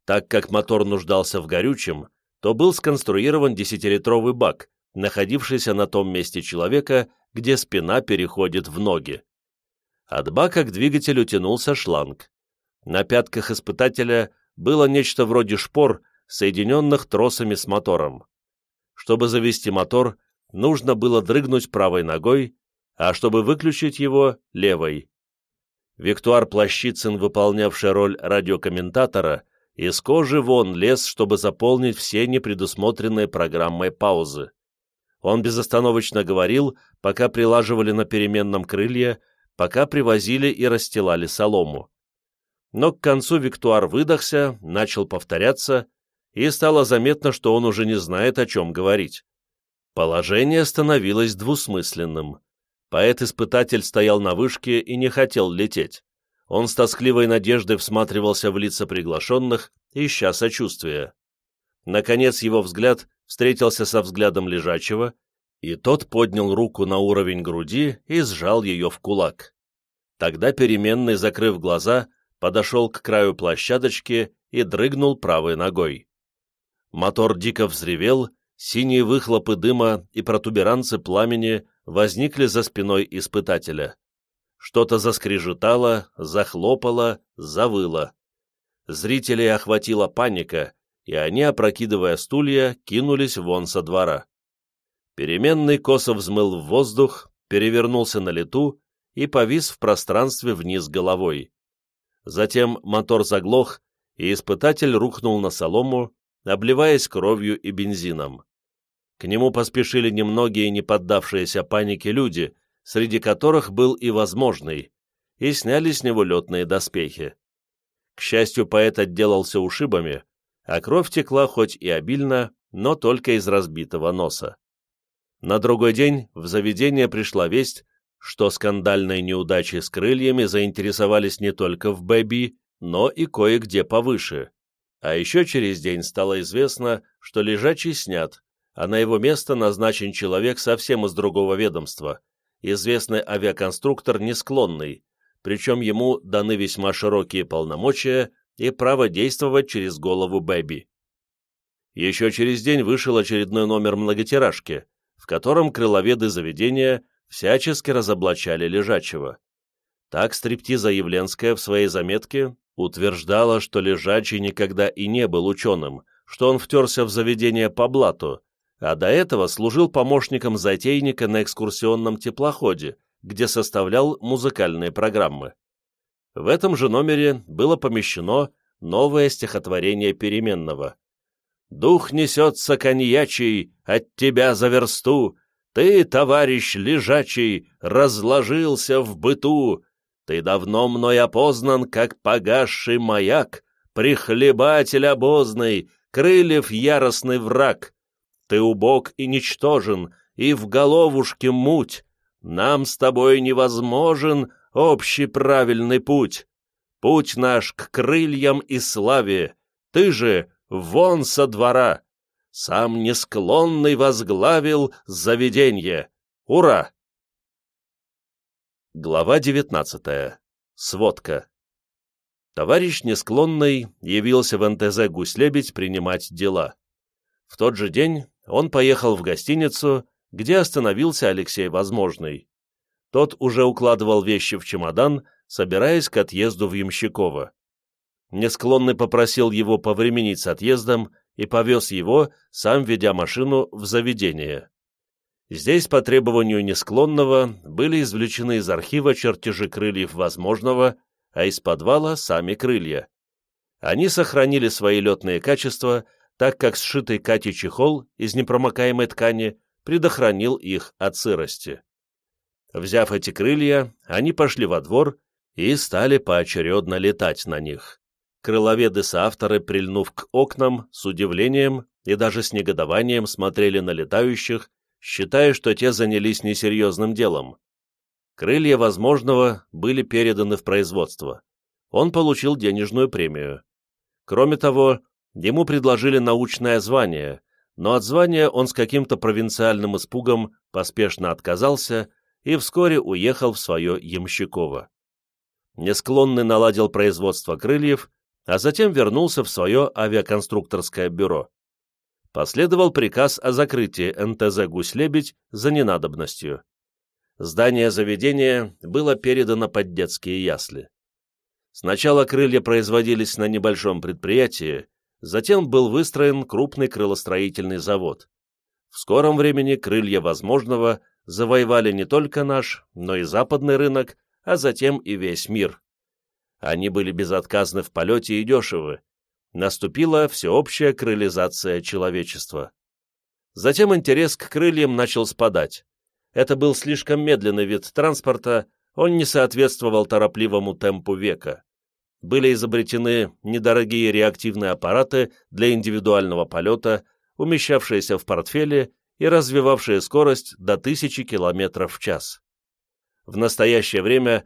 Так как мотор нуждался в горючем, то был сконструирован 10-литровый бак, находившийся на том месте человека, где спина переходит в ноги. От бака к двигателю тянулся шланг. На пятках испытателя было нечто вроде шпор, соединенных тросами с мотором. Чтобы завести мотор, нужно было дрыгнуть правой ногой, а чтобы выключить его — левой. Виктуар Плащицын, выполнявший роль радиокомментатора, из кожи вон лез, чтобы заполнить все непредусмотренные программой паузы. Он безостановочно говорил, пока прилаживали на переменном крылья, пока привозили и расстилали солому. но к концу Виктуар выдохся, начал повторяться, и стало заметно, что он уже не знает, о чем говорить. Положение становилось двусмысленным. Поэт-испытатель стоял на вышке и не хотел лететь. Он с тоскливой надеждой всматривался в лица приглашенных, ища сочувствия. Наконец его взгляд встретился со взглядом лежачего, и тот поднял руку на уровень груди и сжал ее в кулак. Тогда переменный, закрыв глаза, подошел к краю площадочки и дрыгнул правой ногой. Мотор дико взревел, синие выхлопы дыма и протуберанцы пламени возникли за спиной испытателя. Что-то заскрежетало, захлопало, завыло. Зрителей охватила паника, и они, опрокидывая стулья, кинулись вон со двора. Переменный косо взмыл в воздух, перевернулся на лету и повис в пространстве вниз головой. Затем мотор заглох, и испытатель рухнул на солому, обливаясь кровью и бензином. К нему поспешили немногие не поддавшиеся панике люди, среди которых был и возможный, и сняли с него летные доспехи. К счастью, поэт отделался ушибами, а кровь текла хоть и обильно, но только из разбитого носа. На другой день в заведение пришла весть, что скандальной неудачей с крыльями заинтересовались не только в Бэби, но и кое-где повыше. А еще через день стало известно, что лежачий снят, а на его место назначен человек совсем из другого ведомства, известный авиаконструктор несклонный, причем ему даны весьма широкие полномочия и право действовать через голову Бэби. Еще через день вышел очередной номер многотиражки, в котором крыловеды заведения всячески разоблачали лежачего. Так стриптиза Явленская в своей заметке утверждала, что лежачий никогда и не был ученым, что он втерся в заведение по блату, а до этого служил помощником затейника на экскурсионном теплоходе, где составлял музыкальные программы. В этом же номере было помещено новое стихотворение Переменного. «Дух несется коньячий от тебя за версту, ты, товарищ лежачий, разложился в быту, ты давно мной опознан, как погасший маяк, прихлебатель обозный, крыльев яростный враг. Ты убог и ничтожен, и в головушке муть. Нам с тобой невозможен общий правильный путь. Путь наш к крыльям и славе. Ты же вон со двора. Сам несклонный возглавил заведение. Ура! Глава девятнадцатая. Сводка. Товарищ Несклонный явился в НТЗ «Гусь-лебедь» принимать дела. В тот же день он поехал в гостиницу, где остановился Алексей Возможный. Тот уже укладывал вещи в чемодан, собираясь к отъезду в Ямщиково. Несклонный попросил его повременить с отъездом и повез его, сам ведя машину, в заведение. Здесь по требованию Несклонного были извлечены из архива чертежи крыльев возможного, а из подвала сами крылья. Они сохранили свои летные качества, так как сшитый Катей чехол из непромокаемой ткани предохранил их от сырости. Взяв эти крылья, они пошли во двор и стали поочередно летать на них. Крыловеды-соавторы, прильнув к окнам, с удивлением и даже с негодованием смотрели на летающих, считая, что те занялись несерьезным делом. Крылья возможного были переданы в производство. Он получил денежную премию. Кроме того, ему предложили научное звание, но от звания он с каким-то провинциальным испугом поспешно отказался и вскоре уехал в свое Ямщиково. Несклонный наладил производство крыльев, а затем вернулся в свое авиаконструкторское бюро последовал приказ о закрытии НТЗ «Гусь-лебедь» за ненадобностью. Здание заведения было передано под детские ясли. Сначала крылья производились на небольшом предприятии, затем был выстроен крупный крылостроительный завод. В скором времени крылья возможного завоевали не только наш, но и западный рынок, а затем и весь мир. Они были безотказны в полете и дешевы, наступила всеобщая крылизация человечества. Затем интерес к крыльям начал спадать. Это был слишком медленный вид транспорта, он не соответствовал торопливому темпу века. были изобретены недорогие реактивные аппараты для индивидуального полета, умещавшиеся в портфеле и развивавшие скорость до 1000 км в час. В настоящее время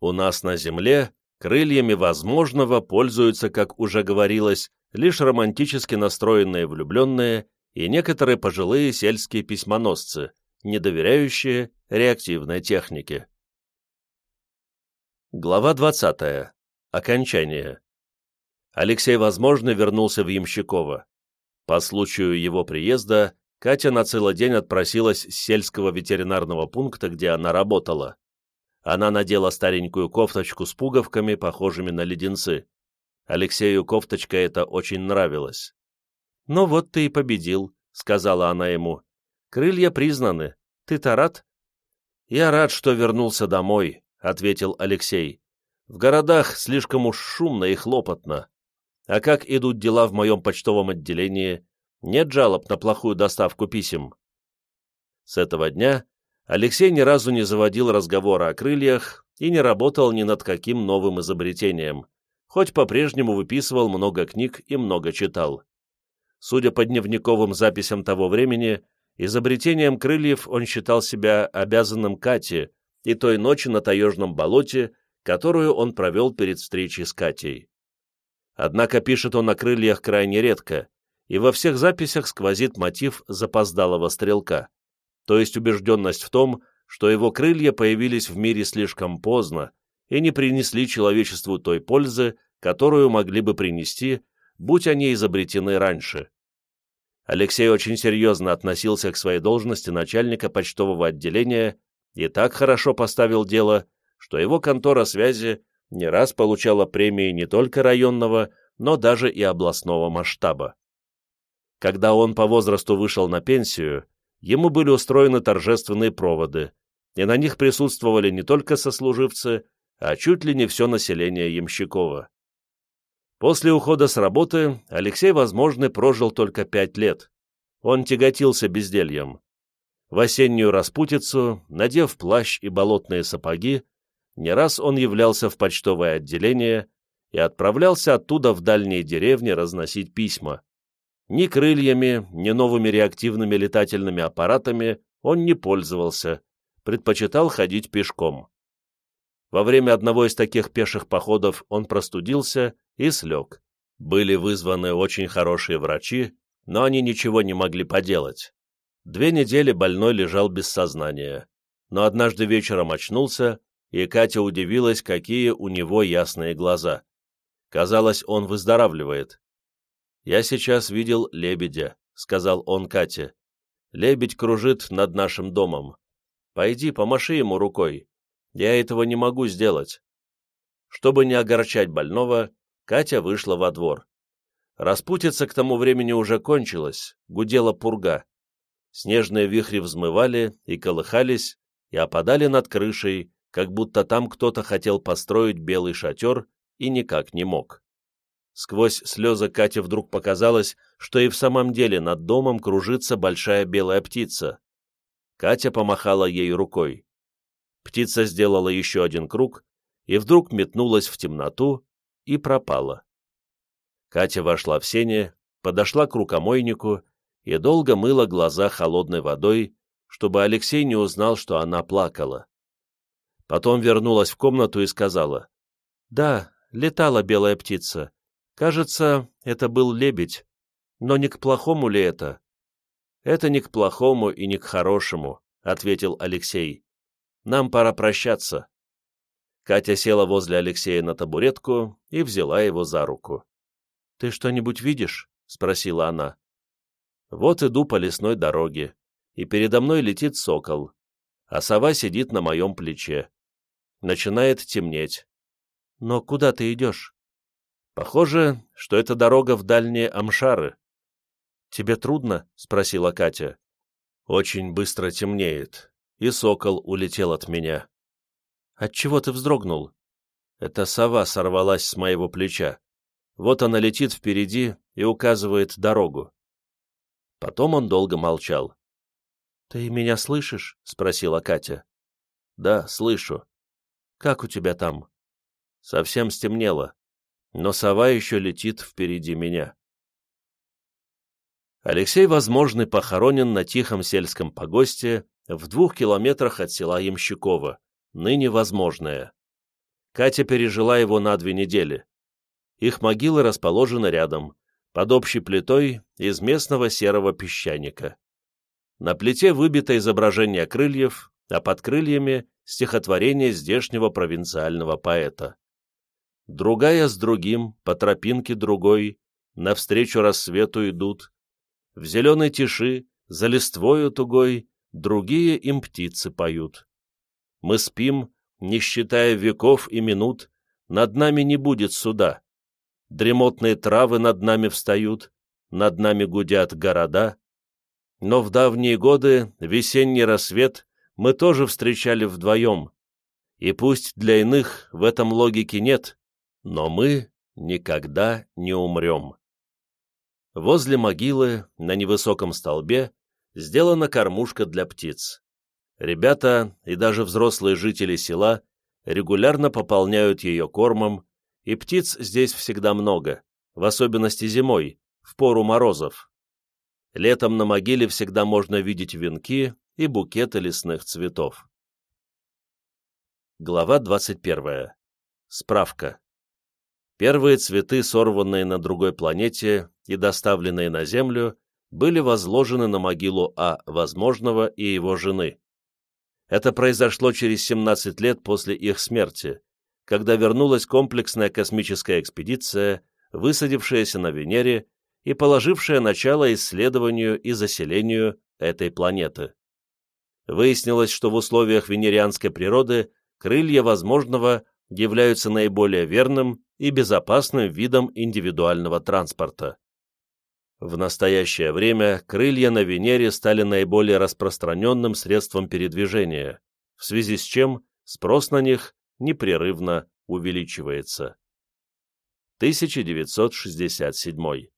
у нас на Земле крыльями возможного пользуются, как уже говорилось, лишь романтически настроенные влюбленные и некоторые пожилые сельские письмоносцы, не доверяющие реактивной технике. Глава 20. Окончание. Алексей, возможно, вернулся в Ямщиково. По случаю его приезда Катя на целый день отпросилась с сельского ветеринарного пункта, где она работала. Она надела старенькую кофточку с пуговками, похожими на леденцы. Алексею кофточка эта очень нравилась. «Ну вот ты и победил», — сказала она ему. «Крылья признаны. Ты-то рад?» «Я рад, что вернулся домой», — ответил Алексей. «В городах слишком уж шумно и хлопотно. А как идут дела в моем почтовом отделении? Нет жалоб на плохую доставку писем?» С этого дня Алексей ни разу не заводил разговора о крыльях и не работал ни над каким новым изобретением, хоть по-прежнему выписывал много книг и много читал. Судя по дневниковым записям того времени, изобретением крыльев он считал себя обязанным Кате и той ночи на таежном болоте, которую он провел перед встречей с Катей. Однако пишет он о крыльях крайне редко, и во всех записях сквозит мотив запоздалого стрелка то есть убежденность в том, что его крылья появились в мире слишком поздно и не принесли человечеству той пользы, которую могли бы принести, будь они изобретены раньше. Алексей очень серьезно относился к своей должности начальника почтового отделения и так хорошо поставил дело, что его контора связи не раз получала премии не только районного, но даже и областного масштаба. Когда он по возрасту вышел на пенсию, ему были устроены торжественные проводы, и на них присутствовали не только сослуживцы, а чуть ли не все население Ямщикова. После ухода с работы Алексей, возможно, прожил только пять лет. Он тяготился бездельем. В осеннюю распутицу, надев плащ и болотные сапоги, не раз он являлся в почтовое отделение и отправлялся оттуда в дальние деревни разносить письма. Ни крыльями, ни новыми реактивными летательными аппаратами он не пользовался, предпочитал ходить пешком. Во время одного из таких пеших походов он простудился и слег. Были вызваны очень хорошие врачи, но они ничего не могли поделать. Две недели больной лежал без сознания, но однажды вечером очнулся, и Катя удивилась, какие у него ясные глаза. Казалось, он выздоравливает. «Я сейчас видел лебедя», — сказал он Кате. «Лебедь кружит над нашим домом. Пойди, помаши ему рукой. Я этого не могу сделать». Чтобы не огорчать больного, Катя вышла во двор. Распутица к тому времени уже кончилась, гудела пурга. Снежные вихри взмывали и колыхались, и опадали над крышей, как будто там кто-то хотел построить белый шатер и никак не мог. Сквозь слезы Кате вдруг показалось, что и в самом деле над домом кружится большая белая птица. Катя помахала ей рукой. Птица сделала еще один круг и вдруг метнулась в темноту и пропала. Катя вошла в сене, подошла к рукомойнику и долго мыла глаза холодной водой, чтобы Алексей не узнал, что она плакала. Потом вернулась в комнату и сказала, «Да, летала белая птица, Кажется, это был лебедь. Но не к плохому ли это? Это не к плохому и не к хорошему, ответил Алексей. Нам пора прощаться. Катя села возле Алексея на табуретку и взяла его за руку. «Ты что-нибудь видишь?» — спросила она. «Вот иду по лесной дороге, и передо мной летит сокол, а сова сидит на моем плече. Начинает темнеть. Но куда ты идешь?» Похоже, что это дорога в дальние Амшары. «Тебе трудно?» — спросила Катя. «Очень быстро темнеет, и сокол улетел от меня». «Отчего ты вздрогнул?» «Эта сова сорвалась с моего плеча. Вот она летит впереди и указывает дорогу». Потом он долго молчал. «Ты меня слышишь?» — спросила Катя. «Да, слышу». «Как у тебя там?» «Совсем стемнело. Но сова еще летит впереди меня. Алексей Возможный похоронен на тихом сельском погосте в двух километрах от села Ямщикова, ныне Возможное. Катя пережила его на две недели. Их могилы расположены рядом, под общей плитой из местного серого песчаника. На плите выбито изображение крыльев, а под крыльями — стихотворение здешнего провинциального поэта. Другая с другим, по тропинке другой, навстречу рассвету идут. В зеленой тиши, за листвою тугой, другие им птицы поют. Мы спим, не считая веков и минут, над нами не будет суда. Дремотные травы над нами встают, над нами гудят города. Но в давние годы весенний рассвет мы тоже встречали вдвоем. И пусть для иных в этом логики нет, но мы никогда не умрем. Возле могилы, на невысоком столбе, сделана кормушка для птиц. Ребята и даже взрослые жители села регулярно пополняют ее кормом, и птиц здесь всегда много, в особенности зимой, в пору морозов. Летом на могиле всегда можно видеть венки и букеты лесных цветов. Глава 21. Справка. Первые цветы, сорванные на другой планете и доставленные на Землю, были возложены на могилу А. Возможного и его жены. Это произошло через 17 лет после их смерти, когда вернулась комплексная космическая экспедиция, высадившаяся на Венере и положившая начало исследованию и заселению этой планеты. Выяснилось, что в условиях венерианской природы крылья возможного являются наиболее верным и безопасным видом индивидуального транспорта. В настоящее время крылья на Венере стали наиболее распространенным средством передвижения, в связи с чем спрос на них непрерывно увеличивается. 1967